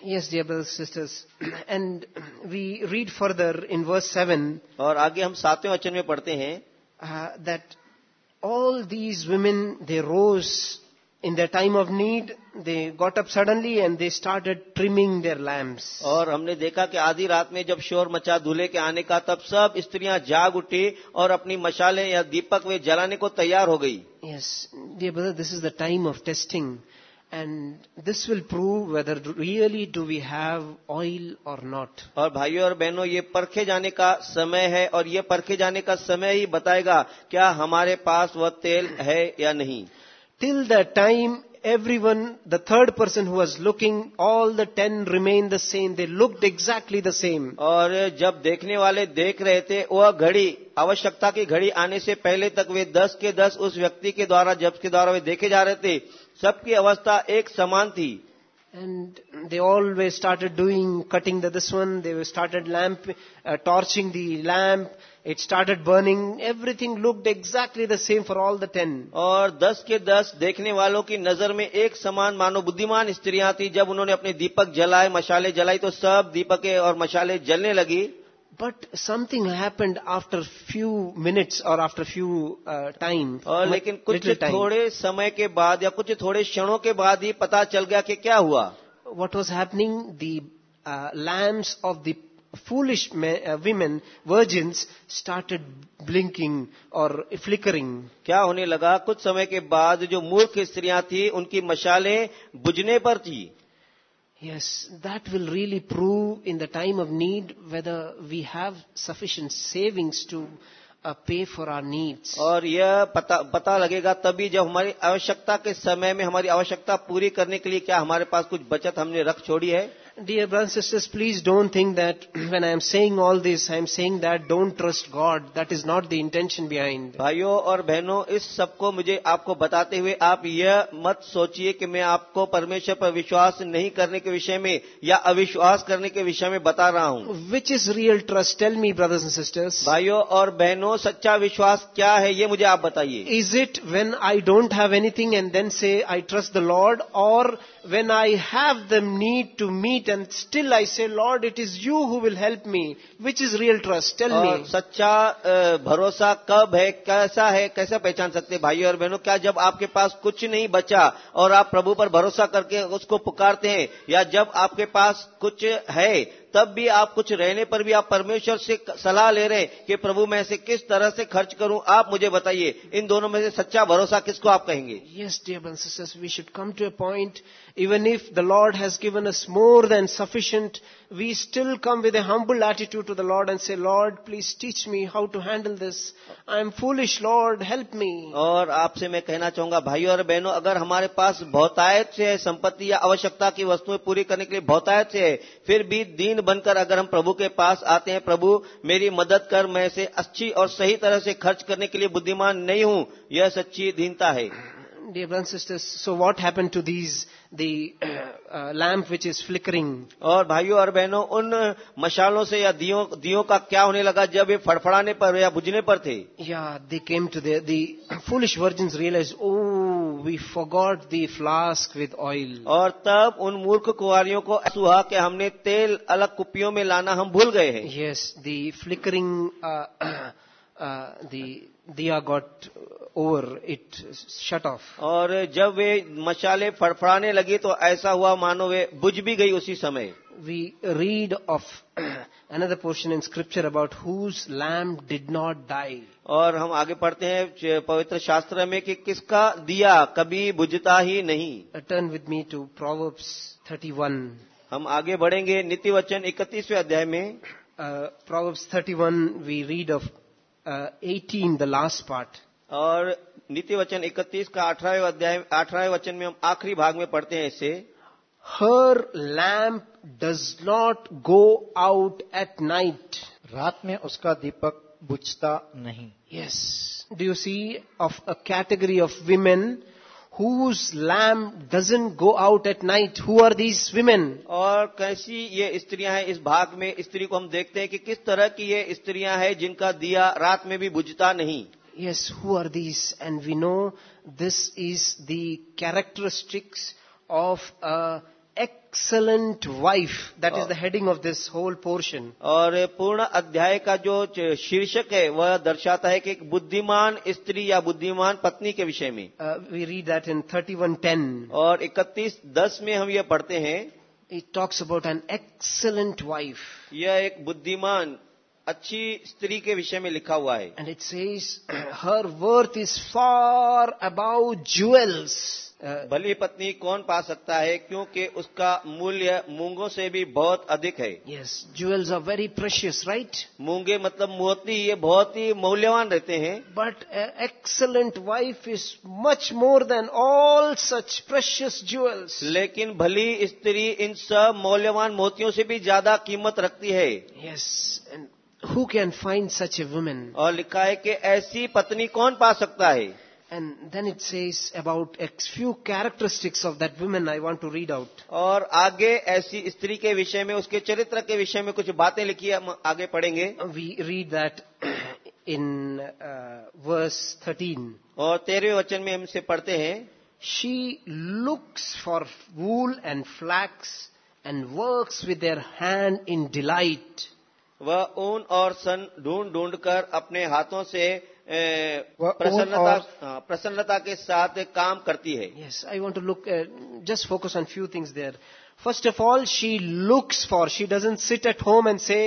Yes, dear brothers sisters. And we read further in verse 7 और आगे हम सातवें वचन में पढ़ते हैं uh, that all these women, they rose in their time of need. They got up suddenly and they started trimming their lamps. और हमने देखा कि आधी रात में जब शोर मचा दूल्हे के आने का तब सब स्त्रियाँ जाग उठी और अपनी मशालें या दीपक वे जलाने को तैयार हो गई Yes, dear brother, this is the time of testing. And this will prove whether really do we have oil or not. और भाइयों और बहनों ये परखे जाने का समय है और ये परखे जाने का समय ही बताएगा क्या हमारे पास वह तेल है या नहीं Till that time, everyone, the third person who was looking, all the ten remained the same. They looked exactly the same. और जब देखने वाले देख रहे थे वह घड़ी आवश्यकता की घड़ी आने से पहले तक वे दस के दस उस व्यक्ति के द्वारा जब के द्वारा वे देखे जा रहे थे सबकी अवस्था एक समान थी And they always started doing, cutting the this one, they started lamp, uh, torching the lamp, it started burning, everything looked exactly the same for all the ten. और दस के दस देखने वालों की नज़र में एक समान मानो बुद्धिमान स्त्रियाँ थी जब उन्होंने अपने दीपक जलाए मशाले जलाई तो सब दीपके और मशाले जलने लगी but something happened after few minutes और आफ्टर फ्यू टाइम लेकिन कुछ थोड़े समय के बाद या कुछ थोड़े क्षणों के बाद ही पता चल गया कि क्या हुआ। What was happening the lamps of the foolish women virgins started blinking और फ्लिकरिंग क्या होने लगा? कुछ समय के बाद जो मूर्ख स्त्रियाँ थी उनकी मशालें बुझने पर थी। Yes, that will really prove in the time of need whether we have sufficient savings to uh, pay for our needs. और यह पता पता लगेगा तभी जब हमारी आवश्यकता के समय में हमारी आवश्यकता पूरी करने के लिए क्या हमारे पास कुछ बचत हमने रख छोड़ी है Dear brothers and sisters, please don't think that when I am saying all this, I am saying that don't trust God. That is not the intention behind. भाइयों और बहनों इस सबको मुझे आपको बताते हुए आप यह मत सोचिए कि मैं आपको परमेश्वर पर विश्वास नहीं करने के विषय में या अविश्वास करने के विषय में बता रहा हूँ Which is real trust? Tell me, brothers and sisters. भाइयों और बहनों सच्चा विश्वास क्या है ये मुझे आप बताइए Is it when I don't have anything and then say I trust the Lord or when I have the need to meet and still I say, Lord, it is you who will help me? Which is real trust? Tell me. सच्चा भरोसा कब है कैसा है कैसे पहचान सकते हैं भाइयों और बहनों क्या जब आपके पास कुछ नहीं बचा और आप प्रभु पर भरोसा करके उसको पुकारते हैं या जब आपके पास कुछ है तब भी आप कुछ रहने पर भी आप परमेश्वर से सलाह ले रहे हैं कि प्रभु, मैं इसे किस तरह से खर्च करूँ, आप मुझे बताइए। इन दोनों में से सच्चा भरोसा किसको आप कहेंगे? Yes devil we should come to a point even if the Lord has given us more than sufficient we still come with a humble attitude to the Lord and say, Lord, please teach me how to handle this. I am foolish, Lord, help me. और आपसे मैं कहना चाहूँगा भाइयों और बहनों अगर हमारे पास बहुतायत से संपत्ति या आवश्यकता की वस्तुएँ पूरी करने के लिए बहुतायत से फिर भी दीन बनकर अगर हम प्रभु के पास आते हैं प्रभु मेरी मदद कर मैं इसे अच्छी और सही तरह से खर्च करने के लिए बुद्धिमान नहीं हूँ यह सच्ची दीनता है Dear brothers and sisters, so what happened to these, the uh, uh, lamp which is flickering? और भाइयों और बहनों उन मशालों से या दियों दियों का क्या होने लगा जब ये फड़फड़ाने पर या बुझने पर थे Yeah, they came to the, the foolish virgins realized, oh, we forgot the flask with oil. और तब उन मूर्ख कुआरियों को सुहा के हमने तेल अलग कुपियों में लाना हम भूल गए हैं Yes, the flickering, uh, <clears throat> uh, the diya got over, it shut off. और जब वे मशाले फड़फड़ाने लगी तो ऐसा हुआ मानो वे बुझ भी गई उसी समय We read of another portion in scripture about whose lamp did not die. और हम आगे पढ़ते हैं पवित्र शास्त्र में कि किसका दिया कभी बुझता ही नहीं Uh, Turn with me to Proverbs 31. हम आगे बढ़ेंगे नीति वचन इकतीसवें अध्याय में Uh, Proverbs 31, we read of uh, 18, the last part. और नीति वचन इकतीस का अठारहवें अध्याय अठारहवें वचन में हम आखिरी भाग में पढ़ते हैं इसे Her lamp does not go out at night. रात में उसका दीपक बुझता नहीं Yes. Do you see of a category of women whose lamp doesn't go out at night? Who are these women? और कैसी ये स्त्रियाँ हैं इस भाग में स्त्री को हम देखते हैं कि किस तरह की ये स्त्रियाँ हैं जिनका दिया रात में भी बुझता नहीं Yes, who are these? And we know this is the characteristics of a excellent wife. That is the heading of this whole portion. और पूर्ण अध्याय का जो शीर्षक है वह दर्शाता है कि एक बुद्धिमान स्त्री या बुद्धिमान पत्नी के विषय में Uh, we read that in 3110. और इकतीस दस में हम ये पढ़ते हैं It talks about an excellent wife. यह एक बुद्धिमान अच्छी स्त्री के विषय में लिखा हुआ है। And it say her worth is for about jewels भली पत्नी कौन पा सकता है? क्योंकि उसका मूल्य मूंगों से भी बहुत अधिक है। Yes jewels are very precious right मूँगे मतलब मोहती ये बहुत ही मूल्यवान रहते हैं। But excellent wife is much more than all such precious jewels लेकिन भली स्त्री इन सब मूल्यवान मोतियों से भी ज़्यादा कीमत रखती है। Yes yes, who can find such a woman? और लिखा है कि ऐसी पत्नी कौन पा सकता है And then it says about a few characteristics of that woman I want to read out. और आगे ऐसी स्त्री के विषय में उसके चरित्र के विषय में कुछ बातें लिखी है हम आगे पढ़ेंगे We read that in uh, verse 13. और तेरहवें वचन में हम इसे पढ़ते हैं She looks for wool and flax and works with their hand in delight. वह ऊन और सन ढूंढ ढूंढ कर अपने हाथों से प्रसन्नता हाँ, प्रसन्नता के साथ काम करती है। Yes I want to look just focus on few things there first of all she looks for she doesn't sit at home and say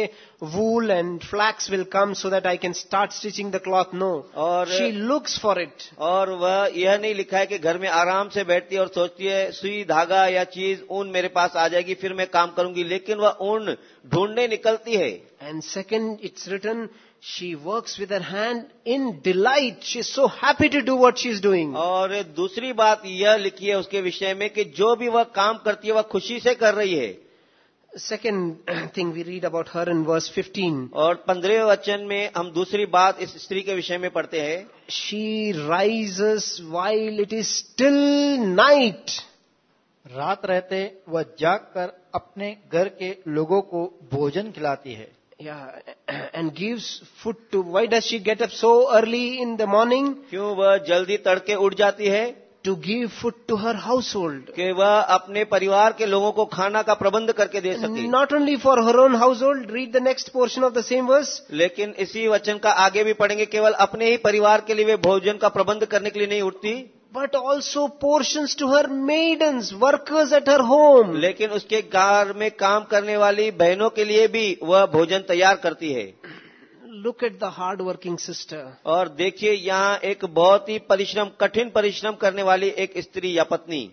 wool and flax will come so that I can start stitching the cloth no और she looks for it और वह यह नहीं लिखा है कि घर में आराम से बैठती है और सोचती है सुई धागा या चीज़ ऊन मेरे पास आ जाएगी फिर मैं काम करूँगी। लेकिन वह ऊन ढूँढने निकलती है। And second, it's written, she works with her hand in delight. She's so happy to do what she's doing. और दूसरी बात यह लिखी है उसके विषय में कि जो भी वह काम करती है वह खुशी से कर रही है Second thing we read about her in verse 15. और पंद्रह वचन में हम दूसरी बात इस स्त्री के विषय में पढ़ते हैं She rises while it is still night. रात रहते वह जागकर अपने घर के लोगों को भोजन खिलाती है Yeah, and gives food to. Why does she get up so early in the morning? क्यों वह जल्दी तड़के उठ जाती है To give food to her household. कि वह अपने परिवार के लोगों को खाना का प्रबंध करके दे सके Not only for her own household, read the next portion of the same verse. लेकिन इसी वचन का आगे भी पढ़ेंगे केवल अपने ही परिवार के लिए वे भोजन का प्रबंध करने के लिए नहीं उठती but also portion to her maidens workers at her home लेकिन उसके घर में काम करने वाली बहनों के लिए भी वह भोजन तैयार करती है। Look at the hard working sister और देखिए यहाँ एक बहुत ही परिश्रम कठिन परिश्रम करने वाली एक स्त्री या पत्नी।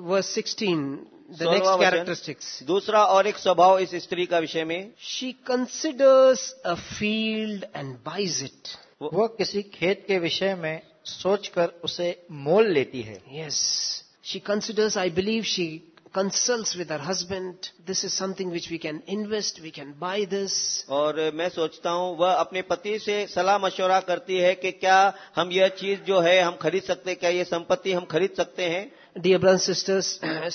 व सिक्सटीन द नेक्स्ट कैरेक्टरिस्टिक्स दूसरा और एक स्वभाव इस स्त्री का विषय में। She considers a field and buys it वह किसी खेत के विषय में सोचकर उसे मोल लेती है। Yes she considers I believe she consult with her husband this is something which we can invest we can buy this और मैं सोचता हूँ वह अपने पति से सलाह मशवरा करती है कि क्या हम यह चीज़ जो है हम खरीद सकते हैं क्या ये संपत्ति हम खरीद सकते हैं? Dear brothers sisters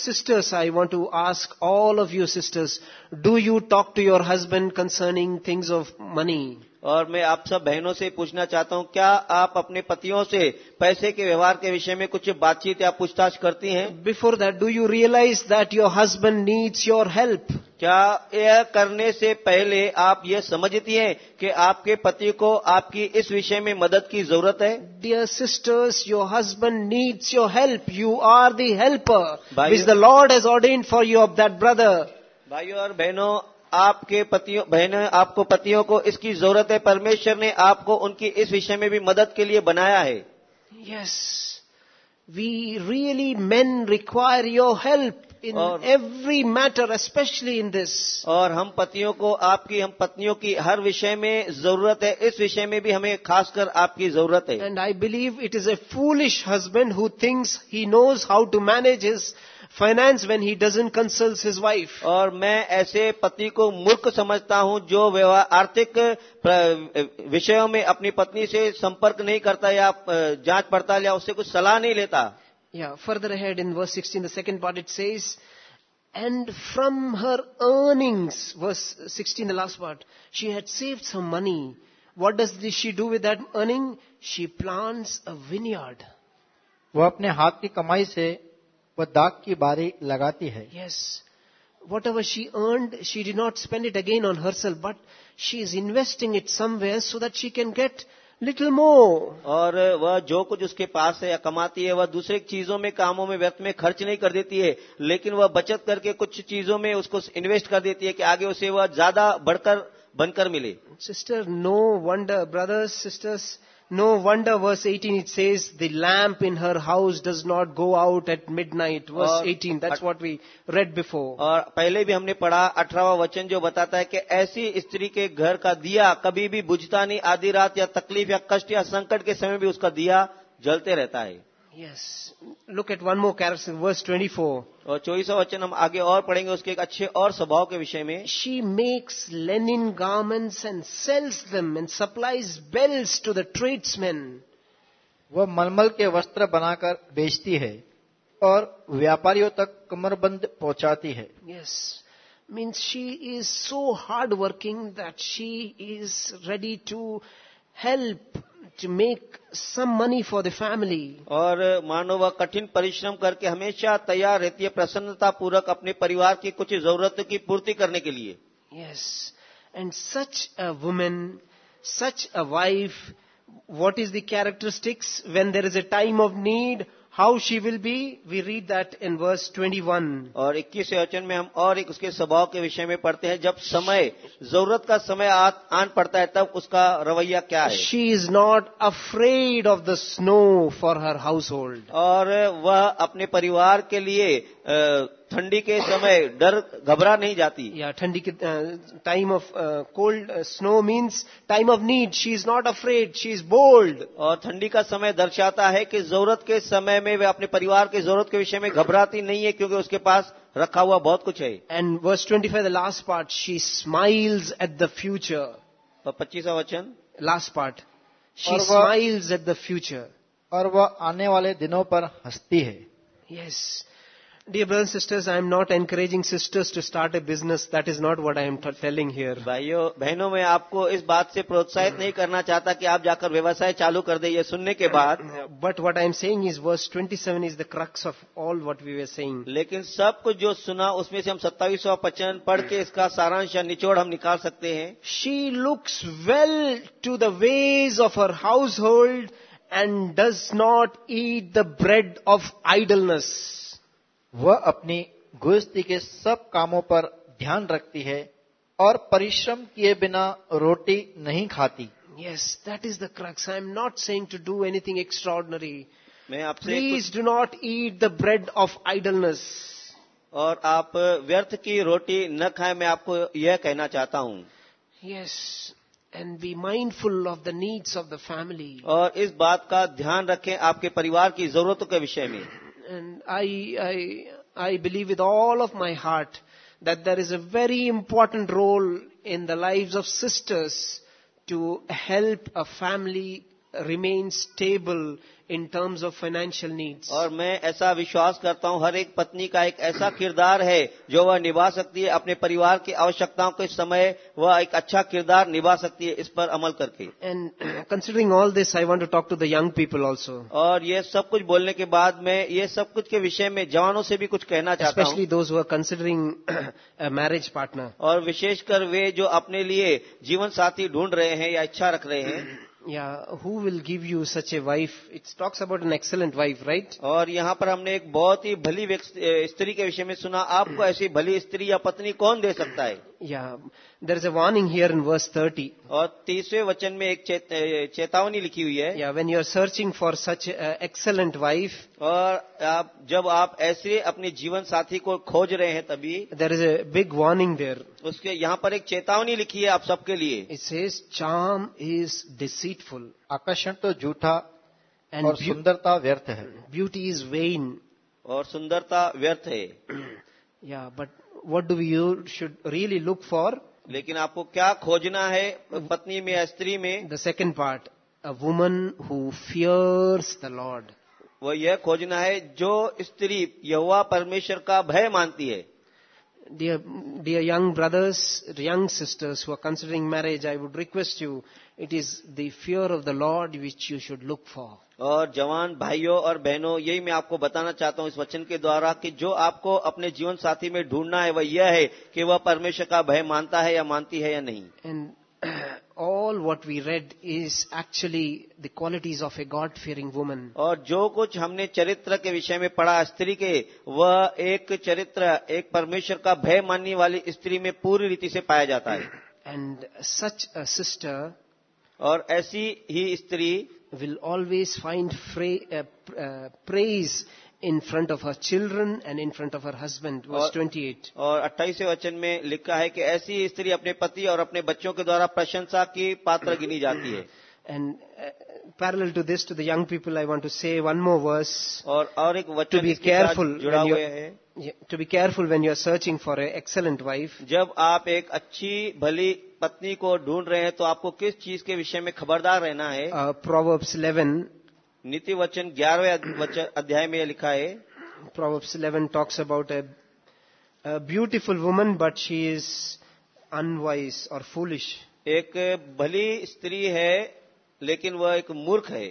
sisters I want to ask all of you sisters do you talk to your husband concerning things of money और मैं आप सब बहनों से पूछना चाहता हूँ क्या आप अपने पतियों से पैसे के व्यवहार के विषय में कुछ बातचीत या पूछताछ करती हैं? Before that do you realise that your husband needs your help क्या यह करने से पहले आप यह समझती हैं कि आपके पति को आपकी इस विषय में मदद की ज़रूरत है? Dear sisters your husband needs your help you are the help is the Lord has ordained for you of that brother भाइयों और बहनों आपके पतियों बहनों आपको पतियों को इसकी ज़रूरत है। परमेश्वर ने आपको उनकी इस विषय में भी मदद के लिए बनाया है। Yes we really man require your help in every matter specially in this और हम पतियों को आपकी हम पत्नियों की हर विषय में ज़रूरत है। इस विषय में भी हमें खासकर आपकी ज़रूरत है। And I believe it is a foolish husband who thinks he knows how to manage his finance when he doesn't consult his wife. और मैं ऐसे पति को मूर्ख समझता हूँ जो व्यवहार आर्थिक विषयों में अपनी पत्नी से संपर्क नहीं करता या जाँच पड़ताल या उससे कुछ सलाह नहीं लेता Yeah, further ahead in verse 16, the second part it says, and from her earnings, verse 16, the last part, she had saved some money. What does this- she do with that earning? She plants a vineyard. वह अपने हाथ की कमाई से वह दाग की बारी लगाती है। Yes whatever she earned she did not spend it again on herself but she is investing it some way so that she can get little more और वह जो कुछ उसके पास है या कमाती है वह दूसरे चीज़ों में कामों में व्यक्त में खर्च नहीं कर देती है लेकिन वह बचत करके कुछ चीज़ों में उसको इन्वेस्ट कर देती है कि आगे उसे वह ज़्यादा बढ़कर बनकर मिले। Sister no wonder brothers sisters no wonder verse 18 it says, the lamp in her house does not go out at midnight. Verse और- 18, that's what we read before. और पहले भी हमने पढ़ा अठारहवा वचन जो बताता है कि ऐसी स्त्री के घर का दिया कभी भी बुझता नहीं आधी रात या तकलीफ़ या कष्ट या संकट के समय भी उसका दिया जलते रहता है Yes. Look at one more character, verse 24. और चौबीसवा वचन हम आगे और पढ़ेंगे उसके एक अच्छे और स्वभाव के विषय में She makes linen garments and sells them and supplies bells to the tradesmen. वह मलमल के वस्त्र बनाकर बेचती है और व्यापारियों तक कमरबंद पहुंचाती है Yes. Means she is so hardworking that she is ready to help to make some money for the family. और मानो वह कठिन परिश्रम करके हमेशा तैयार रहती है प्रसन्नता पूर्वक अपने परिवार की कुछ जरूरतों की पूर्ति करने के लिए Yes. And such a woman, such a wife, what is the characteristics when there is a time of need? How she will be we read that in verse 21. और 21वें वचन में हम और एक उसके स्वभाव के विषय में पढ़ते हैं। जब समय ज़रूरत का समय आ, आन पड़ता है तब उसका रवैया क्या है? She is not afraid of the snow for her household और वह अपने परिवार के लिए अ, ठंडी के समय डर घबरा नहीं जाती। या ठंडी के time of cold snow means time of need she is not afraid she is bold और ठंडी का समय दर्शाता है कि ज़रूरत के समय में वे अपने परिवार के ज़रूरत के विषय में घबराती नहीं है क्योंकि उसके पास रखा हुआ बहुत कुछ है। And verse 25 the last part she smiles at the future पच्चीसवा वचन। Last part she smiles at the future और वह आने वाले दिनों पर हंसती है। Yes yes. Dear brothers and sisters, I am not encouraging sisters to start a business. That is not what I am telling here. भाइयों बहनों मैं आपको इस बात से प्रोत्साहित नहीं करना चाहता कि आप जाकर व्यवसाय चालू कर दे ये सुनने के बाद But what I am saying is verse 27 is the crux of all what we were saying. लेकिन सब कुछ जो सुना उसमें से हम सत्ताईसवा वचन पढ़ के इसका सारांश या निचोड़ हम निकाल सकते हैं She looks well to the ways of her household and does not eat the bread of idleness. वह अपनी गृहस्थी के सब कामों पर ध्यान रखती है और परिश्रम किए बिना रोटी नहीं खाती। Yes that is the crux I am not saying to do anything extraordinary मैं आप please do not eat the bread of idleness और आप व्यर्थ की रोटी न खाएँ मैं आपको यह कहना चाहता हूँ। Yes and be mindful of the needs of the family और इस बात का ध्यान रखें आपके परिवार की जरूरतों के विषय में। And I, I, I believe with all of my heart that there is a very important role in the lives of sisters to help a family remain stable in terms of financial needs. और मैं ऐसा विश्वास करता हूँ हर एक पत्नी का एक ऐसा किरदार है जो वह निभा सकती है अपने परिवार की आवश्यकताओं के समय वह एक अच्छा किरदार निभा सकती है इस पर अमल करके and considering all this I want to talk to the young people also, और ये सब कुछ बोलने के बाद मैं ये सब कुछ के विषय में जवानों से भी कुछ कहना चाहता हूँ who are considering <clears throat> a marriage partner. और विशेषकर वे जो अपने लिए जीवन साथी ढूंढ रहे हैं या इच्छा रख रहे हैं या who will give you such a wife it's talks about an excellent wife right और यहाँ पर हमने एक बहुत ही भली स्त्री के विषय में सुना आपको <clears throat> ऐसी भली स्त्री या पत्नी कौन दे सकता है? या there is a warning here in verse 30 और तीसरे वचन में एक चेतावनी लिखी हुई है। या when you are searching for such excellent wife और आप जब आप ऐसे अपने जीवन साथी को खोज रहे हैं तभी there is a big warning there उसके यहाँ पर एक चेतावनी लिखी है आप सबके लिए। इट चाम इज़ डिसीटफुल आकर्षण तो झूठा एंड सुंदरता व्यर्थ है। ब्यूटी इज़ वेन और सुंदरता व्यर्थ है। <clears throat> या but what do you should really look for लेकिन आपको क्या खोजना है पत्नी में या स्त्री में? The second part a woman who fears the Lord वो यह खोजना है जो स्त्री युवा परमेश्वर का भय मानती है। Dear, dear young brothers, young sisters who are considering marriage, I would request you, it is the fear of the Lord which you should look for. और जवान भाइयों और बहनों यही मैं आपको बताना चाहता हूँ इस वचन के द्वारा कि जो आपको अपने जीवन साथी में ढूंढना है वह यह है कि वह परमेश्वर का भय मानता है या मानती है या नहीं And all what we read is actually the qualities of a God-fearing woman. और जो कुछ हमने चरित्र के विषय में पढ़ा स्त्री के वह एक चरित्र एक परमेश्वर का भय मानने वाली स्त्री में पूरी रीति से पाया जाता है And such a sister और ऐसी ही स्त्री will always find fra- uh, uh, praise in front of her children and in front of her husband verse 28 और 28वें वचन में लिखा है कि ऐसी स्त्री अपने पति और अपने बच्चों के द्वारा प्रशंसा की पात्र गिनी जाती है। And parallel to this to the young people I want to say one more verse और एक वचन to be careful to be careful when you are searching for a excellent wife जब आप एक अच्छी भली पत्नी को ढूंढ रहे हैं तो आपको किस चीज़ के विषय में खबरदार रहना है? प्रोवर्ब्स इलेवन नीति वचन ग्यारहवें अध्याय में लिखा है Proverbs eleven talks about a beautiful woman but she is unwise और फूलिश एक भली स्त्री है लेकिन वह एक मूर्ख है।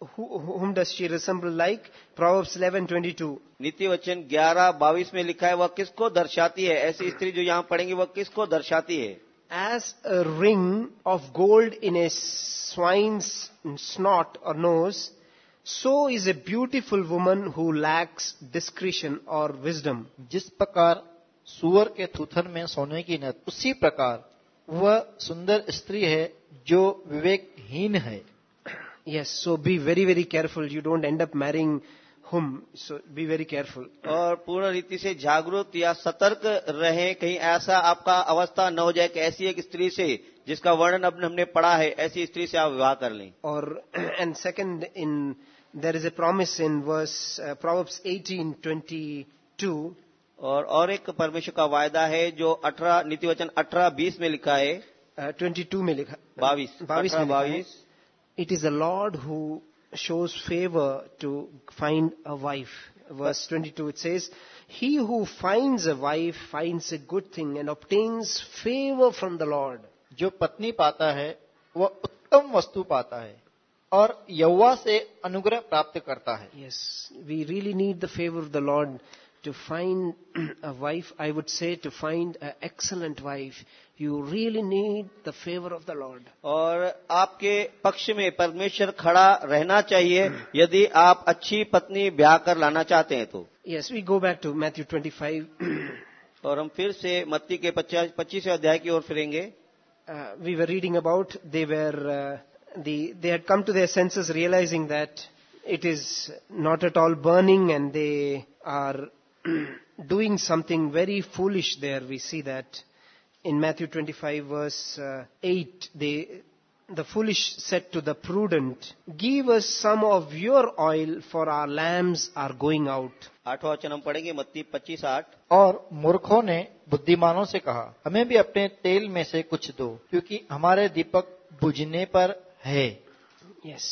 Whom does she resemble like Proverbs eleven twenty two नीति वचन ग्यारह बाईस में लिखा है वह किसको दर्शाती है? ऐसी स्त्री जो यहाँ पढ़ेंगी वह किसको दर्शाती है? As a ring of gold in a swine's snot or nose, so is a beautiful woman who lacks discretion or wisdom. जिस प्रकार सुअर के थूथन में सोने की नत उसी प्रकार वह सुंदर स्त्री है जो विवेकहीन है Yes, so be very, very careful. You don't end up marrying whom. So be very careful और पूर्ण रीति से जागरूक या सतर्क रहें कहीं ऐसा आपका अवस्था न हो जाए कि ऐसी एक स्त्री से जिसका वर्णन अब हमने पढ़ा है ऐसी स्त्री से आप विवाह कर लें और <clears throat> and second, in there is a promise in verse Proverbs 18:22. और और एक परमेश्वर का वायदा है जो अठारह नीति वचन अठारह बीस में लिखा है ट्वेंटी Uh, 22 में लिखा बाईस बाईस में है, बाईस it is the Lord who shows favor to find a wife. Verse 22 it says, He who finds a wife finds a good thing and obtains favor from the Lord. जो पत्नी पाता है वह उत्तम वस्तु पाता है और यौवा से अनुग्रह प्राप्त करता है Yes, we really need the favor of the Lord to find a wife. I would say to find an excellent wife, you really need the favor of the Lord. और आपके पक्ष में परमेश्वर खड़ा रहना चाहिए यदि आप अच्छी पत्नी ब्याह कर लाना चाहते हैं तो Yes, we go back to Matthew 25. और हम फिर से मत्ती के पच्चीसवें अध्याय की ओर फिरेंगे uh, we were reading about, they were uh, the they had come to their senses, realizing that it is not at all burning, and they are doing something very foolish. There, we see that in Matthew 25, verse uh, 8, they the foolish said to the prudent, Give us some of your oil, for our lamps are going out. आठवां वचन हम पढ़ेंगे मत्ती पच्चीस आठ और मूर्खों ने बुद्धिमानों से कहा हमें भी अपने तेल में से कुछ दो क्योंकि हमारे दीपक बुझने पर है Yes.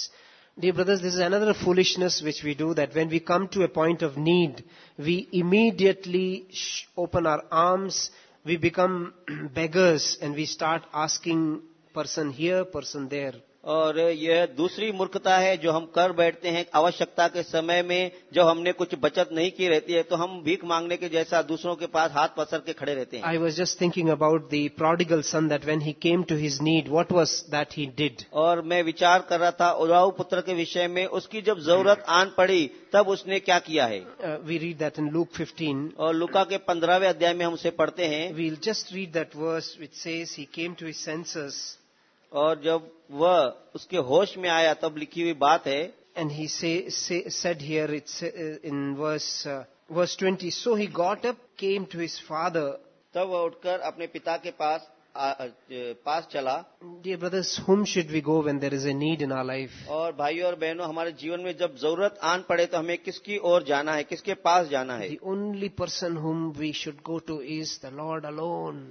Dear brothers, this is another foolishness which we do that when we come to a point of need, we immediately open our arms, we become <clears throat> beggars and we start asking person here, person there. और यह दूसरी मूर्खता है जो हम कर बैठते हैं आवश्यकता के समय में जब हमने कुछ बचत नहीं की रहती है तो हम भीख मांगने के जैसा दूसरों के पास हाथ पसर के खड़े रहते हैं। I was just thinking about the prodigal son that when he came to his need what was that he did और मैं विचार कर रहा था उदाऊ पुत्र के विषय में उसकी जब ज़रूरत आन पड़ी तब उसने क्या किया है? We read that in Luke 15. और लुका के पंद्रहवें अध्याय में हम उसे पढ़ते हैं। Read that verse which says he came to his senses. और जब वह उसके होश में आया तब लिखी हुई बात है। And he said here it's in verse verse twenty so he got up came to his father तब वह उठकर अपने पिता के पास पास चला। Dear brothers whom should we go when there is a need in our life और भाई और बहनों हमारे जीवन में जब ज़रूरत आन पड़े तो हमें किसकी ओर जाना है किसके पास जाना है? Only person whom we should go to is the Lord alone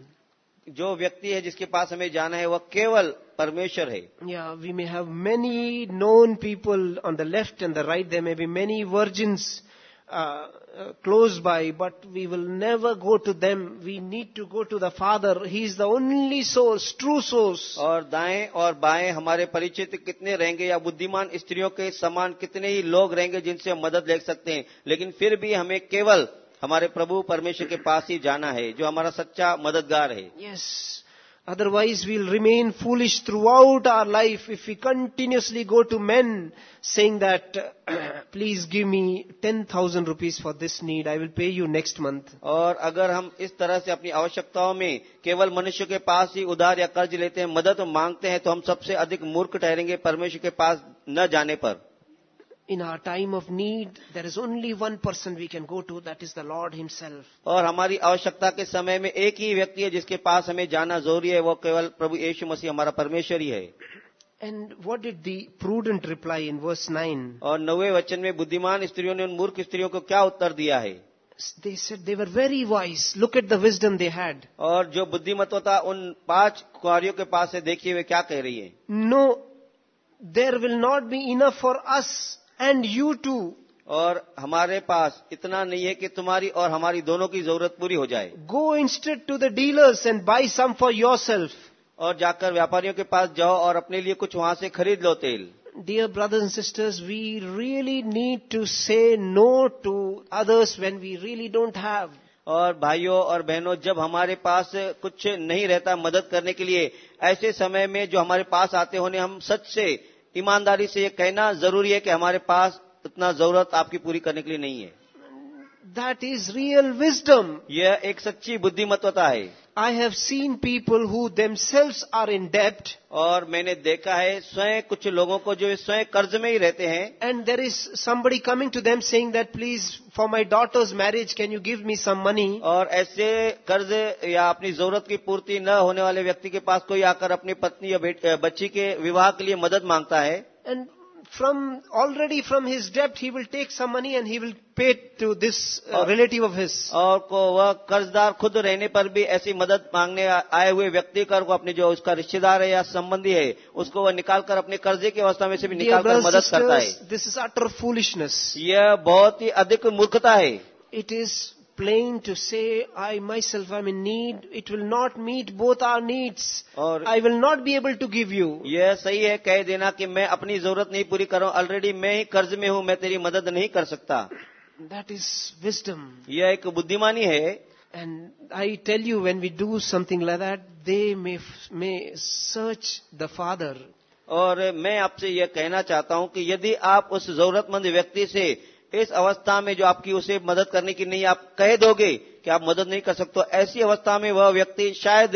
जो व्यक्ति है जिसके पास हमें जाना है वह केवल परमेश्वर है। या we may have many known people on the left and the right they may be many virgins close by but we will never go to them we need to go to the Father he is the only source true source और दाएँ और बाएँ हमारे परिचित कितने रहेंगे या बुद्धिमान स्त्रियों के समान कितने ही लोग रहेंगे जिनसे हम मदद ले सकते हैं। लेकिन फिर भी हमें केवल हमारे प्रभु परमेश्वर के पास ही जाना है जो हमारा सच्चा मददगार है। Yes otherwise we'll remain foolish throughout our life if you continuously go to man saying that please give me ten thousand rupees for this need I will pay you next month और अगर हम इस तरह से अपनी आवश्यकताओं में केवल मनुष्य के पास ही उधार या कर्ज लेते हैं मदद मांगते हैं तो हम सबसे अधिक मूर्ख ठहरेंगे परमेश्वर के पास न जाने पर। In our time of need, there is only one person we can go to, that is the Lord Himself. और हमारी आवश्यकता के समय में एक ही व्यक्ति है जिसके पास हमें जाना ज़रूरी है वो केवल प्रभु यीशु मसीह हमारा परमेश्वर ही है And what did the prudent reply in verse 9? और नवे वचन में बुद्धिमान स्त्रियों ने उन मूर्ख स्त्रियों को क्या उत्तर दिया है They said they were very wise. Look at the wisdom they had. और जो बुद्धिमत्व था उन पाँच कुआरियों के पास है देखिए वे क्या कह रही है No, there will not be enough for us and you too और हमारे पास इतना नहीं है कि तुम्हारी और हमारी दोनों की ज़रूरत पूरी हो जाए Go instead to the dealers and buy some for yourself. और जाकर व्यापारियों के पास जाओ और अपने लिए कुछ वहाँ से खरीद लो तेल Dear brothers and sisters, we really need to say no to others when we really don't have. और भाइयों और बहनों जब हमारे पास कुछ नहीं रहता मदद करने के लिए ऐसे समय में जो हमारे पास आते होने हम सच से ईमानदारी से ये कहना ज़रूरी है कि हमारे पास इतना ज़रूरत आपकी पूरी करने के लिए नहीं है। दैट इज़ रियल विजडम यह एक सच्ची बुद्धिमत्वता है। I have seen people who themselves are in डेप्ट और मैंने देखा है स्वयं कुछ लोगों को जो स्वयं कर्ज में ही रहते हैं। And there is somebody coming to them saying that please for my daughter's marriage can you give me some money और ऐसे कर्ज या अपनी ज़रूरत की पूर्ति न होने वाले व्यक्ति के पास कोई आकर अपनी पत्नी या बच्ची के विवाह के लिए मदद माँगता है। And from already from his debt he will take some money and he will pay to this uh, relative of his. और को वह कर्जदार खुद रहने पर भी ऐसी मदद मांगने आए हुए व्यक्ति कर को अपने जो उसका रिश्तेदार है या संबंधी है उसको वह निकाल कर अपने कर्जे की अवस्था में से भी निकाल कर मदद करता है this is utter foolishness. यह बहुत ही अधिक मूर्खता है It is plain to say, I myself am in need. It will not meet both our needs. और I will not be able to give you. यह सही है कह देना कि मैं अपनी ज़रूरत नहीं पूरी कर रहा हूँ ऑलरेडी मैं ही कर्ज में हूँ मैं तेरी मदद नहीं कर सकता That is wisdom. यह एक बुद्धिमानी है And I tell you, when we do something like that, they may, may search the Father. और मैं आपसे यह कहना चाहता हूँ कि यदि आप उस जरूरतमंद व्यक्ति से इस अवस्था में जो आपकी उसे मदद करने की नहीं आप कह दोगे कि आप मदद नहीं कर सकते तो ऐसी अवस्था में वह व्यक्ति शायद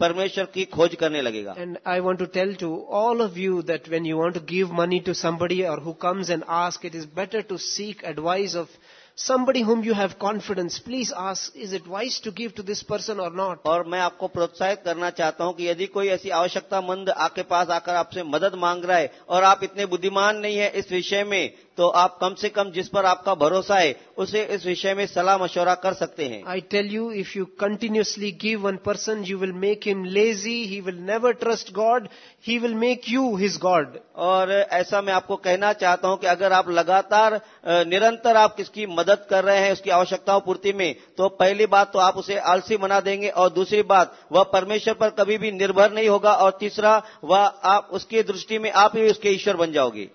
परमेश्वर की खोज करने लगेगा And I want to tell to all of you that when you want to give money to somebody or who comes and asks, it is better to seek advice of somebody whom you have confidence, please ask, is it wise to give to this person or not? और मैं आपको प्रोत्साहित करना चाहता हूँ कि यदि कोई ऐसी आवश्यकता मंद आपके पास आकर आपसे मदद मांग रहा है और आप इतने बुद्धिमान नहीं है इस विषय में तो आप कम से कम जिस पर आपका भरोसा है उसे इस विषय में सलाह मशवरा कर सकते हैं। I tell you if you continuously give one person you will make him lazy he will never trust God he will make you his God और ऐसा मैं आपको कहना चाहता हूँ कि अगर आप लगातार निरंतर आप किसकी मदद कर रहे हैं उसकी आवश्यकताओं पूर्ति में तो पहली बात तो आप उसे आलसी बना देंगे और दूसरी बात वह परमेश्वर पर कभी भी निर्भर नहीं होगा और तीसरा वह आप उसकी दृष्टि में आप ही उसके ईश्वर बन जाओगे।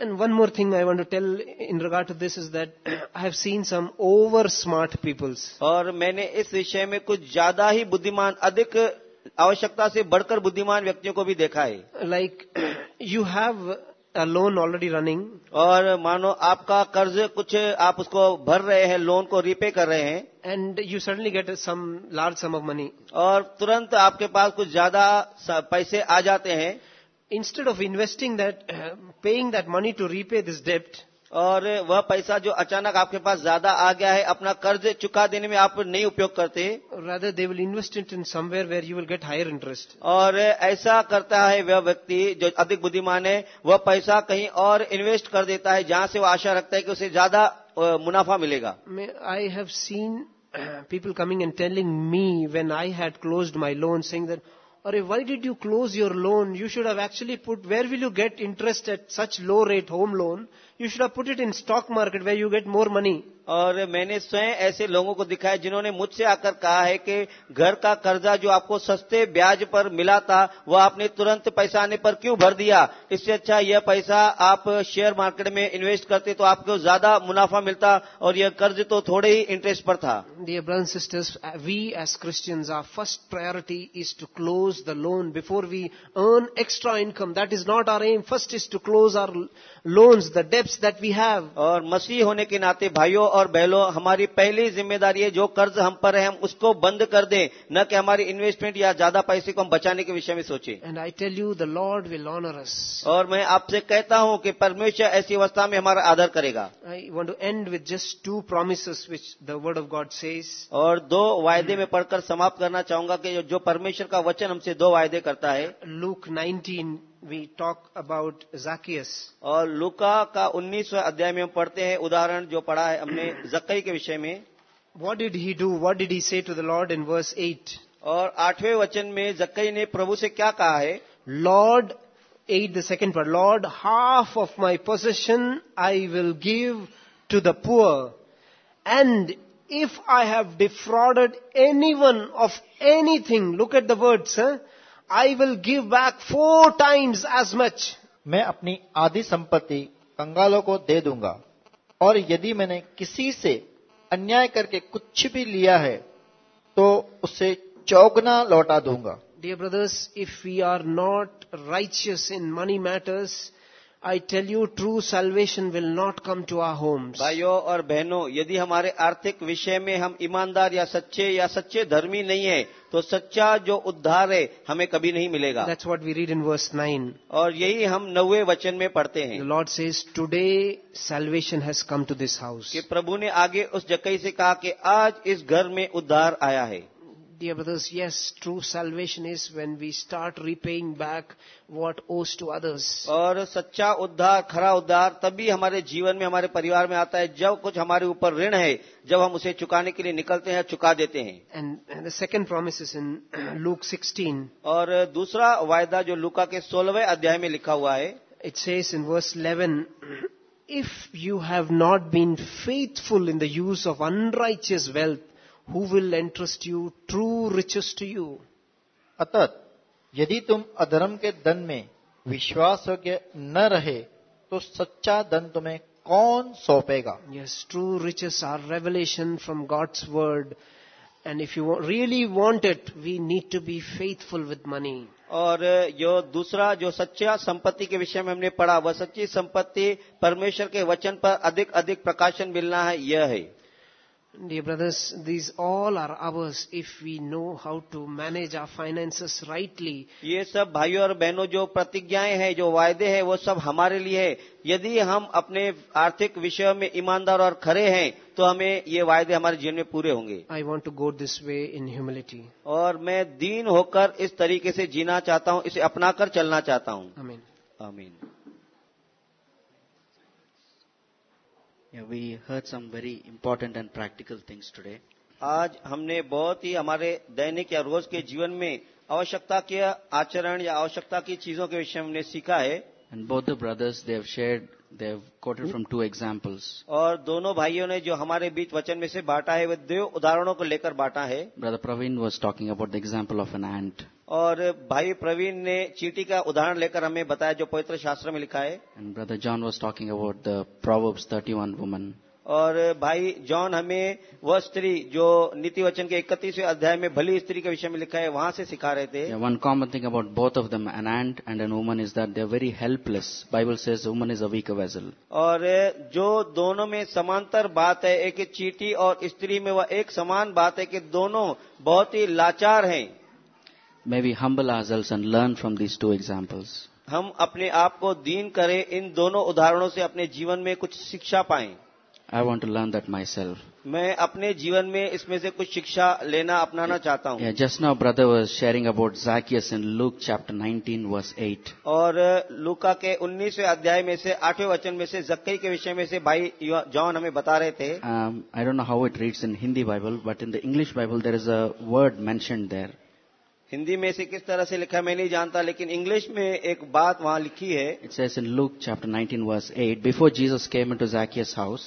And one more thing I want to tell in regard to this is that I have seen some over smart peoples. और मैंने इस विषय में कुछ ज़्यादा ही बुद्धिमान अधिक आवश्यकता से बढ़कर बुद्धिमान व्यक्तियों को भी देखा है Like, you have a loan already running, और मानो आपका कर्ज कुछ आप उसको भर रहे हैं लोन को रीपे कर रहे हैं and you suddenly get some large sum of money. और तुरंत आपके पास कुछ ज़्यादा पैसे आ जाते हैं instead of investing that paying that money to repay this डेप्ट और वह पैसा जो अचानक आपके पास ज़्यादा आ गया है अपना कर्ज चुका देने में आप नहीं उपयोग करते। Rather they will invest it in somewhere where you will get higher interest और ऐसा करता है वह व्यक्ति जो अधिक बुद्धिमान है वह पैसा कहीं और इन्वेस्ट कर देता है जहाँ से वो आशा रखता है कि उसे ज़्यादा मुनाफा मिलेगा। I have seen people coming and telling me when I had close my loan saying that Arey, why did you close your loan? You should have actually put, where will you get interest at such low rate home loan? You should put it in stock market way you get more money और मैंने स्वयं ऐसे लोगों को दिखाया जिन्होंने मुझसे आकर कहा है कि घर का कर्जा जो आपको सस्ते ब्याज पर मिला था वो आपने तुरंत पैसा आने पर क्यों भर दिया? इससे अच्छा यह पैसा आप शेयर मार्केट में इन्वेस्ट करते तो आपको ज़्यादा मुनाफा मिलता और यह कर्ज तो थोड़े ही इंटरेस्ट पर था। Sisters we as Christians our first priority is to close the loan before we earn extra income that is not our aim first is to close our close the debts that we have और मसीह होने के नाते भाइयों और बहनों हमारी पहली ज़िम्मेदारी है जो कर्ज हम पर है हम उसको बंद कर दें न कि हमारी इन्वेस्टमेंट या ज़्यादा पैसे को हम बचाने के विषय में सोचें and I tell you, the Lord will honor us. और मैं आपसे कहता हूँ कि परमेश्वर ऐसी अवस्था में हमारा आदर करेगा I want to end with just two promises which the Word of God says. और दो वायदे में पढ़कर समाप्त करना चाहूँगा कि जो- परमेश्वर का वचन हमसे दो वायदे करता है Luke 19, we talk about Zacchaeus. और लुका का 19वें अध्याय में हम पढ़ते हैं उदाहरण जो पढ़ा है हमने जक्कई के विषय में What did he do? What did he say to the Lord in verse 8? और आठवें वचन में जक्कई ने प्रभु से क्या कहा है Lord, 8 the second part, Lord, half of my possession I will give to the poor. And if I have defrauded anyone of anything, look at the words, huh? I will give back four times as much मैं अपनी आधी संपत्ति कंगालों को दे दूँगा। और यदि मैंने किसी से अन्याय करके कुछ भी लिया है तो उसे चौगना लौटा दूँगा। Dear brothers if we are not righteous in money matters I tell you, true salvation will not come to our homes. भाइयों और बहनों यदि हमारे आर्थिक विषय में हम ईमानदार या सच्चे या सच्चे धर्मी नहीं है तो सच्चा जो उद्धार है हमें कभी नहीं मिलेगा That's what we read in verse 9. और यही हम नवे वचन में पढ़ते The हैं Lord says, Today salvation has come to this house. कि प्रभु ने आगे उस जकई से कहा कि आज इस घर में उद्धार आया है Dear brothers, yes, true salvation is when we start repaying back what owes to others. और सच्चा उद्धार खरा उद्धार तभी हमारे जीवन में हमारे परिवार में आता है जब कुछ हमारे ऊपर ऋण है जब हम उसे चुकाने के लिए निकलते हैं चुका देते हैं the second promise is in Luke 16. और दूसरा वायदा जो लुका के सोलहवें अध्याय में लिखा हुआ है It says in verse 11, If you have not been faithful in the use of unrighteous wealth, who will entrust you true riches to you अतत यदि तुम अधर्म के धन में विश्वास न रहे तो सच्चा धन तुम्हें कौन सौंपेगा? Yes true riches are revelation from God's word and if you really want it we need to be faithful with money और जो दूसरा जो सच्चा संपत्ति के विषय में हमने पढ़ा वह सच्ची संपत्ति परमेश्वर के वचन पर अधिक अधिक प्रकाशन मिलना है यह है। Dear brothers, these all are ours if we know how to manage our finances rightly. ये सब भाइयों और बहनों जो प्रतिज्ञाएँ हैं जो वायदे हैं वो सब हमारे लिए है यदि हम अपने आर्थिक विषयों में ईमानदार और खरे हैं तो हमें ये वायदे हमारे जीवन में पूरे होंगे I want to go this way in humility. और मैं दीन होकर इस तरीके से जीना चाहता हूँ इसे अपनाकर चलना चाहता हूँ Amen. आमीन Yeah, we heard some very important and practical things today. आज हमने बहुत ही हमारे दैनिक या रोज के जीवन में आवश्यकता के आचरण या आवश्यकता की चीज़ों के विषय हमने सीखा है And both the brothers, they have shared, they have quoted from two examples. और दोनों भाइयों ने जो हमारे बीच वचन में से बांटा है वे दो उदाहरणों को लेकर बांटा है Brother Praveen was talking about the example of an ant. और भाई प्रवीण ने चीटी का उदाहरण लेकर हमें बताया जो पवित्र शास्त्र में लिखा है। And brother John was talking about the proverbs 31 one woman और भाई जॉन हमें वह स्त्री जो नीति वचन के इकतीसवें अध्याय में भली स्त्री के विषय में लिखा है वहाँ से सिखा रहे थे। One common thing about both of them an ant and an woman is that they very helpless Bible से woman is a weak vessel और जो दोनों में समांतर बात है एक चीटी और स्त्री में वह एक समान बात है कि दोनों बहुत ही लाचार हैं। May we humble ourselves and learn from these two examples. हम अपने आप को दीन करें इन दोनों उदाहरणों से अपने जीवन में कुछ शिक्षा पाएँ I want to learn that myself. मैं अपने जीवन में इसमें से कुछ शिक्षा लेना अपनाना चाहता हूँ Yeah, just now brother was sharing about Zacchaeus in Luke chapter 19 verse 8. और लूका के 19वें अध्याय में से आठवें वचन में से जक्कई के विषय में से भाई जॉन हमें बता रहे थे Um, I don't know how it reads in Hindi Bible, but in the English Bible there is a word mentioned there. Hindi में से किस तरह से लिखा मैं नहीं जानता लेकिन इंग्लिश में एक बात वहाँ लिखी है। It's as in Luke chapter 19 verse eight before Jesus came into Zacchaeus house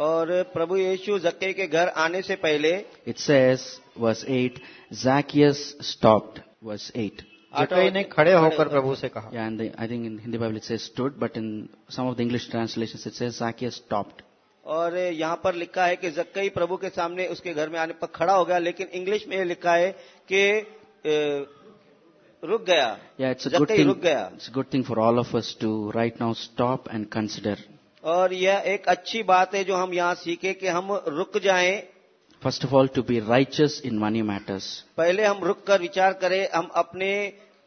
और प्रभु यीशु जक्के के घर आने से पहले it says verse 8 Zacchaeus stopped verse eight जक्के ने खड़े होकर प्रभु से कहा। I think in Hindi Bible it stood but in some of the English translations it says Zacchaeus stopped और यहाँ पर लिखा है कि जक्के प्रभु के सामने उसके घर में आने पर खड़ा हो गया लेकिन इंग्लिश में लिखा है कि रुक गया। इट्स गुड थिंग रुक गया। It's good thing for all of us to right now stop and consider और यह एक अच्छी बात है जो हम यहाँ सीखे कि हम रुक जाएँ। First of all to be righteous in money matters पहले हम रुक कर विचार करें हम अपने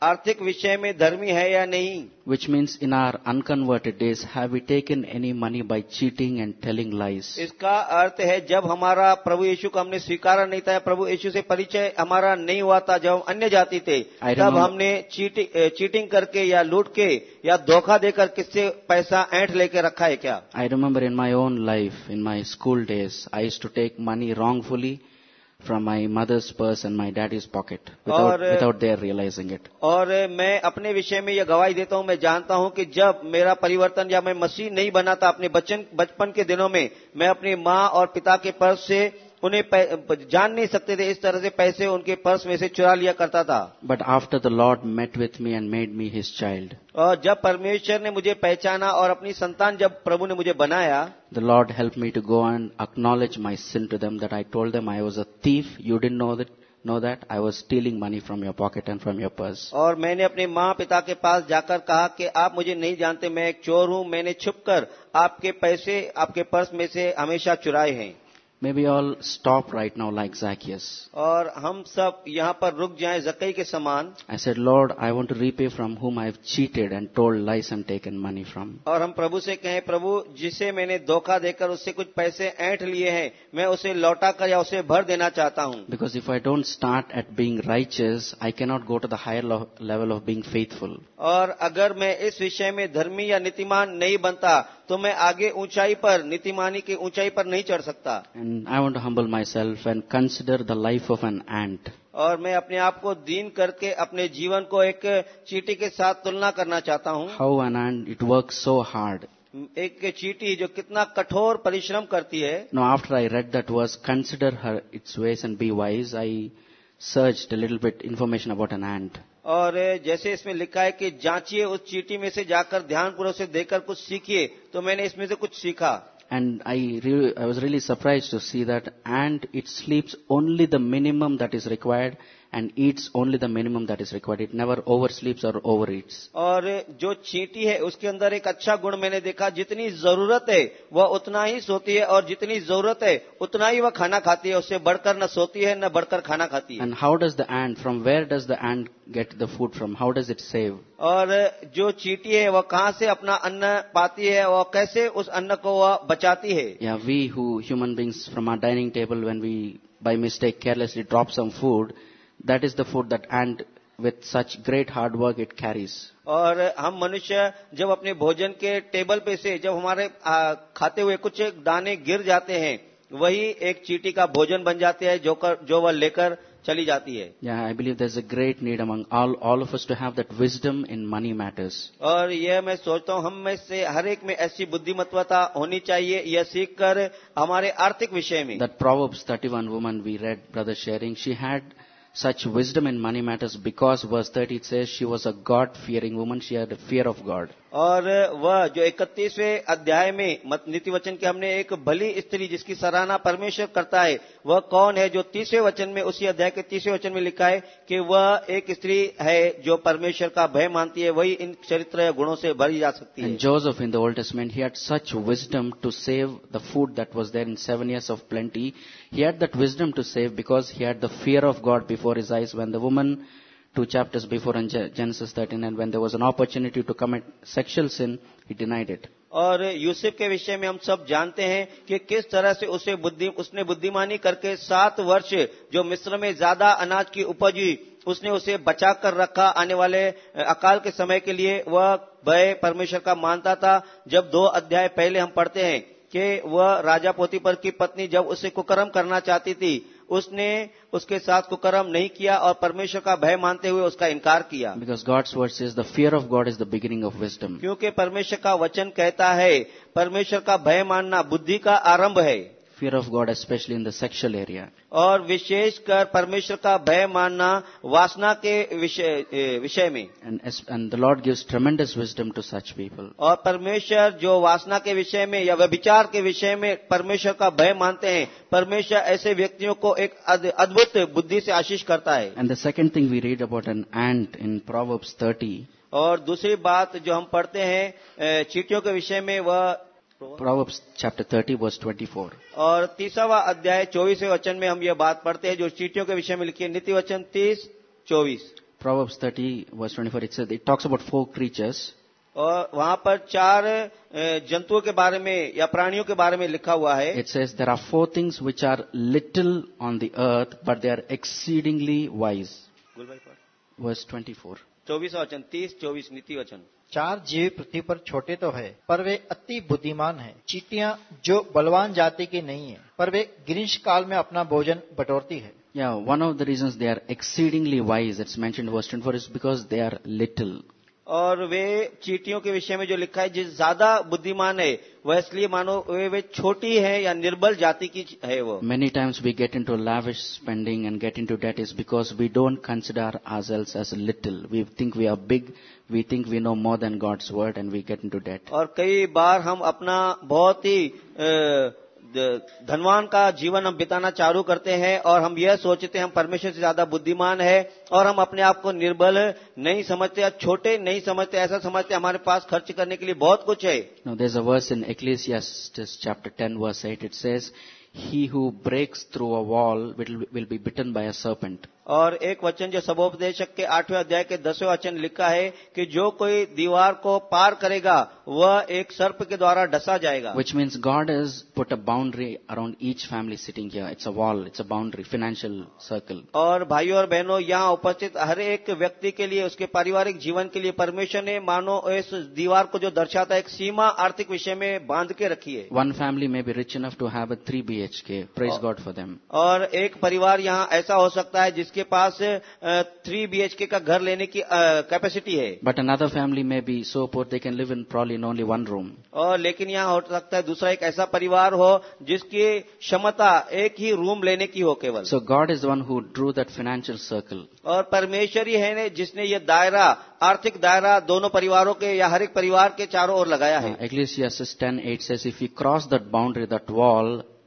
आर्थिक विषय में धर्मी है या नहीं? Which means in our unconverted days have you taken any money by cheating and telling lies इसका अर्थ है जब हमारा प्रभु येशु को हमने स्वीकारा नहीं था प्रभु यीशु से परिचय हमारा नहीं हुआ था जब हम अन्य जाति थे I तब हमने चीटिंग करके या लूट के या धोखा देकर किससे पैसा ऐंठ लेके रखा है क्या? I remember in my own life in my school days I used to take money wrongfully from my mother's purse and my daddy's pocket without, और- without their realizing it. और मैं अपने विषय में यह गवाही देता हूँ मैं जानता हूँ कि जब मेरा परिवर्तन या मैं मसीह नहीं बना था अपने बचपन बचपन के दिनों में मैं अपनी माँ और पिता के पर्स से उन्हें जान नहीं सकते थे इस तरह से पैसे उनके पर्स में से चुरा लिया करता था But after the Lord met with me and made me his child, और जब परमेश्वर ने मुझे पहचाना और अपनी संतान जब प्रभु ने मुझे बनाया the Lord helped me to go and acknowledge my sin to them that I told them I was a thief. You didn't know that, know that. I was stealing money from your pocket and from your purse. और मैंने अपने माँ पिता के पास जाकर कहा कि आप मुझे नहीं जानते मैं एक चोर हूँ मैंने छुपकर आपके पैसे आपके पर्स में से हमेशा चुराए हैं may be all stop right now like Zacchaeus और हम सब यहाँ पर रुक जाए जकई के समान। I said Lord I want to repay from whom I have cheated and told lies and take an money from और हम प्रभु से कहें प्रभु जिसे मैंने धोखा देकर उससे कुछ पैसे ऐंठ लिए हैं मैं उसे लौटा कर या उसे भर देना चाहता हूँ। Because if I don't start at being righteous I cannot go to the higher level of being faithful और अगर मैं इस विषय में धर्मी या नीतिमान नहीं बनता तो मैं आगे ऊंचाई पर नीतिमानी की ऊंचाई पर नहीं चढ़ सकता। And I want humble myself and consider the life of an ant और मैं अपने आप को दीन करके अपने जीवन को एक चीटी के साथ तुलना करना चाहता हूँ। How an ant it work so hard एक चीटी जो कितना कठोर परिश्रम करती है। No after I read that verse consider her its ways and be wise I search the little bit information about an ant और जैसे इसमें लिखा है कि जांचिए उस चीटी में से जाकर ध्यान ध्यानपूर्वक से देखकर कुछ सीखिए तो मैंने इसमें से कुछ सीखा। And I I was really surprise to see that ant it sleeps only the minimum that is required and eats only the minimum that is required. It never oversleeps or overeats. और जो चींटी है उसके अंदर एक अच्छा गुण मैंने देखा जितनी जरूरत है वह उतना ही सोती है और जितनी जरूरत है उतना ही वह खाना खाती है उससे बढ़कर न सोती है न बढ़कर खाना खाती है And how does the ant, from where does the ant get the food from? How does it save? और जो चींटी है वह कहाँ से अपना अन्न पाती है और कैसे उस अन्न को वह बचाती है Yeah, we who human beings from our dining table, when we by mistake carelessly drop some food, that is the food that ant with such great hard work it carries. और हम मनुष्य जब अपने भोजन के टेबल पे से जब हमारे खाते हुए कुछ दाने गिर जाते हैं वही एक चींटी का भोजन बन जाते हैं जो कर, जो वह लेकर चली जाती है Yeah, I believe there's a great need among all, all of us to have that wisdom in money matters. और यह मैं सोचता हूँ हम में से हर एक में ऐसी बुद्धिमत्वता होनी चाहिए यह सीख कर हमारे आर्थिक विषय में That Proverbs 31 woman we read, brother sharing, she had such wisdom in money matters because verse 30 it says she was a God-fearing woman. She had a fear of God. और वह जो इकतीसवें अध्याय में नीति वचन के हमने एक भली स्त्री जिसकी सराहना परमेश्वर करता है वह कौन है जो तीसरे वचन में उसी अध्याय के तीसरे वचन में लिखा है कि वह एक स्त्री है जो परमेश्वर का भय मानती है वही इन चरित्र गुणों से भरी जा सकती है And Joseph in the Old Testament, he had such wisdom to save the food that was there in seven years of plenty. He had that wisdom to save because he had the fear of God before his eyes when the woman, two chapters before in Genesis 13, and when there was an opportunity to commit sexual sin, he denied it. और यूसुफ के विषय में हम सब जानते हैं कि किस तरह से उसे बुद्धि उसने बुद्धिमानी करके सात वर्ष जो मिस्र में ज़्यादा अनाज की उपज हुई उसने उसे बचा कर रखा आने वाले अकाल के समय के लिए वह भय परमेश्वर का मानता था जब दो अध्याय पहले हम पढ़ते हैं कि वह राजा पोतीपर की पत्नी जब उसे कुकर्म करना चाहती थी उसने उसके साथ कुकर्म नहीं किया और परमेश्वर का भय मानते हुए उसका इनकार किया। Because God's word is the fear of God is the beginning of wisdom क्योंकि परमेश्वर का वचन कहता है परमेश्वर का भय मानना बुद्धि का आरंभ है। Fear of God, especially in the sexual area. और विशेषकर परमेश्वर का भय मानना वासना के विषय में And, and the Lord gives tremendous wisdom to such people. और परमेश्वर जो वासना के विषय में या व्यभिचार के विषय में परमेश्वर का भय मानते हैं परमेश्वर ऐसे व्यक्तियों को एक अद- अद्भुत बुद्धि से आशीष करता है And the second thing we read about an ant in Proverbs 30, और दूसरी बात जो हम पढ़ते हैं चीटियों के विषय में वह Proverbs chapter thirty 30 twenty four और तीसरा अध्याय चौबीस वचन में हम ये बात पढ़ते हैं जो चीटियों के विषय में लिखी है नीति वचन तीस चौबीस। Proverbs thirty verse twenty four says it talks about four creatures और वहाँ पर चार जंतुओं के बारे में या प्राणियों के बारे में लिखा हुआ है। It says there are four things which are little on the earth but they are exceedingly wise verse twenty four चौबीस वचन तीस चौबीस नीति वचन। चार जीव पृथ्वी पर छोटे तो है, पर वे अति बुद्धिमान है। चीटियाँ जो बलवान जाति की नहीं है, पर वे ग्रीष्म काल में अपना भोजन बटोरती है। या one of the reason they are exceedingly wise it's main for is because they are little और वे चीटियों के विषय में जो लिखा है जिस ज़्यादा बुद्धिमान है वह इसलिए मानो वे वे छोटी है या निर्बल जाति की है वो। Many times we get into lavish spending and get into debt is because we don't consider ourselves as little we think we are big we think we know more than God's word and we get into debt और कई बार हम अपना बहुत ही uh, धनवान का जीवन हम बिताना चालू करते हैं और हम यह सोचते हैं हम परमेश्वर से ज़्यादा बुद्धिमान है और हम अपने आप को निर्बल नहीं समझते छोटे नहीं समझते ऐसा समझते हमारे पास खर्च करने के लिए बहुत कुछ है Now there's a verse in Ecclesiastes chapter 10 verse 8. It says, He who breaks through a wall will, will be bitten by a serpent. और एक वचन जो सबोपदेशक के आठवें अध्याय के दसवें वचन लिखा है कि जो कोई दीवार को पार करेगा वह एक सर्प के द्वारा डसा जाएगा which means God has put a boundary around each family sitting here. It's a wall, it's a boundary, financial circle. और भाइयों और बहनों यहाँ उपस्थित हर एक व्यक्ति के लिए उसके पारिवारिक जीवन के लिए परमेश्वर ने मानो इस दीवार को जो दर्शाता है एक सीमा आर्थिक विषय में बाँध के रखी है One family may be rich enough to have a 3 BHK. Praise God for them. और एक परिवार यहाँ ऐसा हो सकता है जिसके पास थ्री बी एच के का घर लेने की कैपेसिटी है। बट अनदर फैमिली में be so poor they can live in probably in only one room और लेकिन यहाँ हो सकता है दूसरा एक ऐसा परिवार हो जिसकी क्षमता एक ही रूम लेने की हो केवल। So God is one who drew that financial circle और परमेश्वर ही है ने जिसने ये दायरा आर्थिक दायरा दोनों परिवारों के या हर एक परिवार के चारों ओर लगाया है। At least ten at says you cross that boundary that wall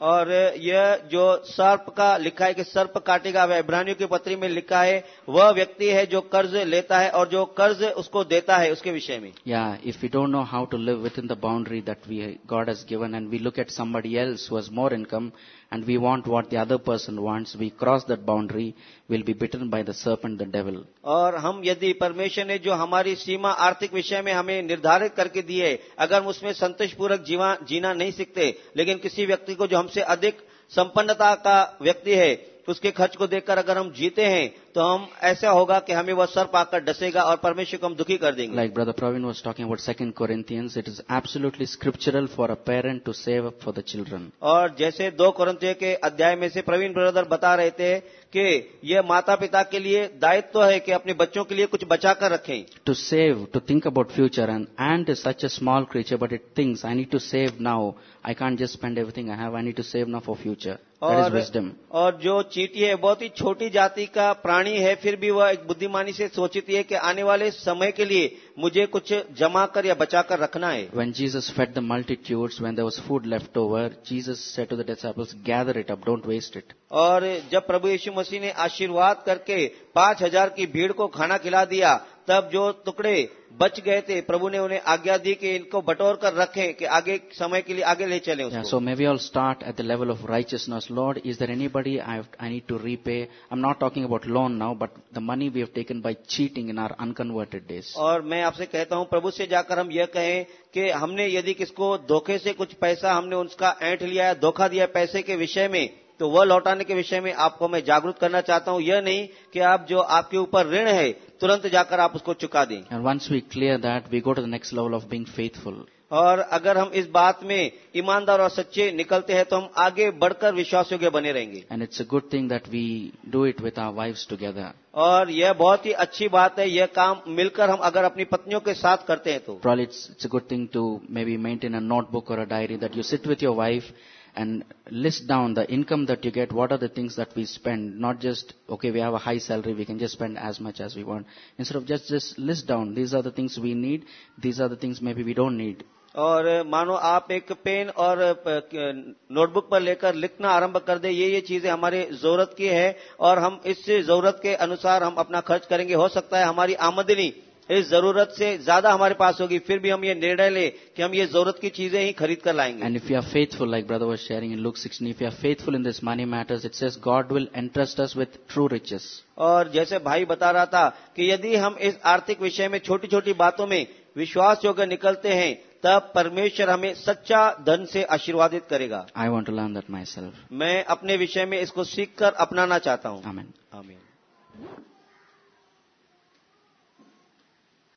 और यह जो सर्प का लिखा है कि सर्प काटेगा, वह इब्रानियों की पत्री में लिखा है, वह व्यक्ति है जो कर्ज लेता है और जो कर्ज उसको देता है उसके विषय में। या if you don't know how to live within the boundary that we God has given and we look at somebody else who has more income and we want what the other person wants, we cross that boundary, we'll be bitten by the serpent, the devil. और हम यदि परमेश्वर ने जो हमारी सीमा आर्थिक विषय में हमें निर्धारित करके दी है अगर हम उसमें संतोष संतोषपूर्वक जीवा जीना नहीं सीखते लेकिन किसी व्यक्ति को जो हमसे अधिक संपन्नता का व्यक्ति है उसके खर्च को देखकर अगर हम जीते हैं तो हम ऐसा होगा कि हमें वह सर पाकर डसेगा और परमेश्वर को हम दुखी कर देंगे। Like brother Praveen was talking about second Corinthians it is absolutely scriptural for a parent to save up for the children और जैसे दो क्वारंथियो के अध्याय में से प्रवीण ब्रदर बता रहे थे कि यह माता पिता के लिए दायित्व तो है कि अपने बच्चों के लिए कुछ बचाकर रखें। To save to think about future and and such a small creature but it things I need to save now I can't just spend everything I have I need to save now for future और और जो चीटी है बहुत ही छोटी जाति का प्राणी है फिर भी वह एक बुद्धिमानी से सोचती है कि आने वाले समय के लिए मुझे कुछ जमा कर या बचा कर रखना है When Jesus fed the multitudes, when there was food left over, Jesus said to the disciples, gather it up, don't waste it. और जब प्रभु यीशु मसीह ने आशीर्वाद करके पाँच हज़ार की भीड़ को खाना खिला दिया तब जो टुकड़े बच गए थे प्रभु ने उन्हें आज्ञा दी कि इनको बटोर कर रखें कि आगे समय के लिए आगे ले चले so may we all start at the level of righteousness Lord is there anybody I I need to repay I am not talking about loan now but the money we have taken by cheating in our unconverted days और मैं आपसे कहता हूँ प्रभु से जाकर हम यह कहें कि हमने यदि किसको धोखे से कुछ पैसा हमने उसका ऐंठ लिया धोखा दिया पैसे के विषय में तो वह लौटाने के विषय में आपको मैं जागरूक करना चाहता हूँ। यह नहीं कि आप जो आपके ऊपर ऋण है तुरंत जाकर आप उसको चुका दें। And once we clear that we go to the next level of being faithful और अगर हम इस बात में ईमानदार और सच्चे निकलते हैं तो हम आगे बढ़कर विश्वास योग्य बने रहेंगे। And it's a good thing that we do it with our wife together और यह बहुत ही अच्छी बात है यह काम मिलकर हम अगर अपनी पत्नियों के साथ करते हैं तो। It's a good thing to may be maintain a notebook और a diary that you sit with your wife and list down the income that you get, what are the things that we spend, not just, okay, we have a high salary, we can just spend as much as we want. Instead of just, just list down, these are the things we need, these are the things maybe we don't need. और मानो आप एक pen और notebook पर लेकर लिखना आरंभ कर दे ये ये चीज़ें हमारे ज़रूरत की है और हम इस ज़रूरत के अनुसार हम अपना खर्च करेंगे हो सकता है हमारी आमदनी इस ज़रूरत से ज़्यादा हमारे पास होगी फिर भी हम ये निर्णय ले कि हम ये ज़रूरत की चीज़ें ही खरीद कर लाएँगे And if you are faithful, like brother was sharing in Luke 16, if you are faithful in this money matters, it says God will entrust us with true riches. और जैसे भाई बता रहा था कि यदि हम इस आर्थिक विषय में छोटी छोटी बातों में विश्वास योग्य निकलते हैं तब परमेश्वर हमें सच्चा धन से आशीर्वादित करेगा I want to learn that myself. मैं अपने विषय में इसको सीखकर अपनाना चाहता हूँ Amen. आमीन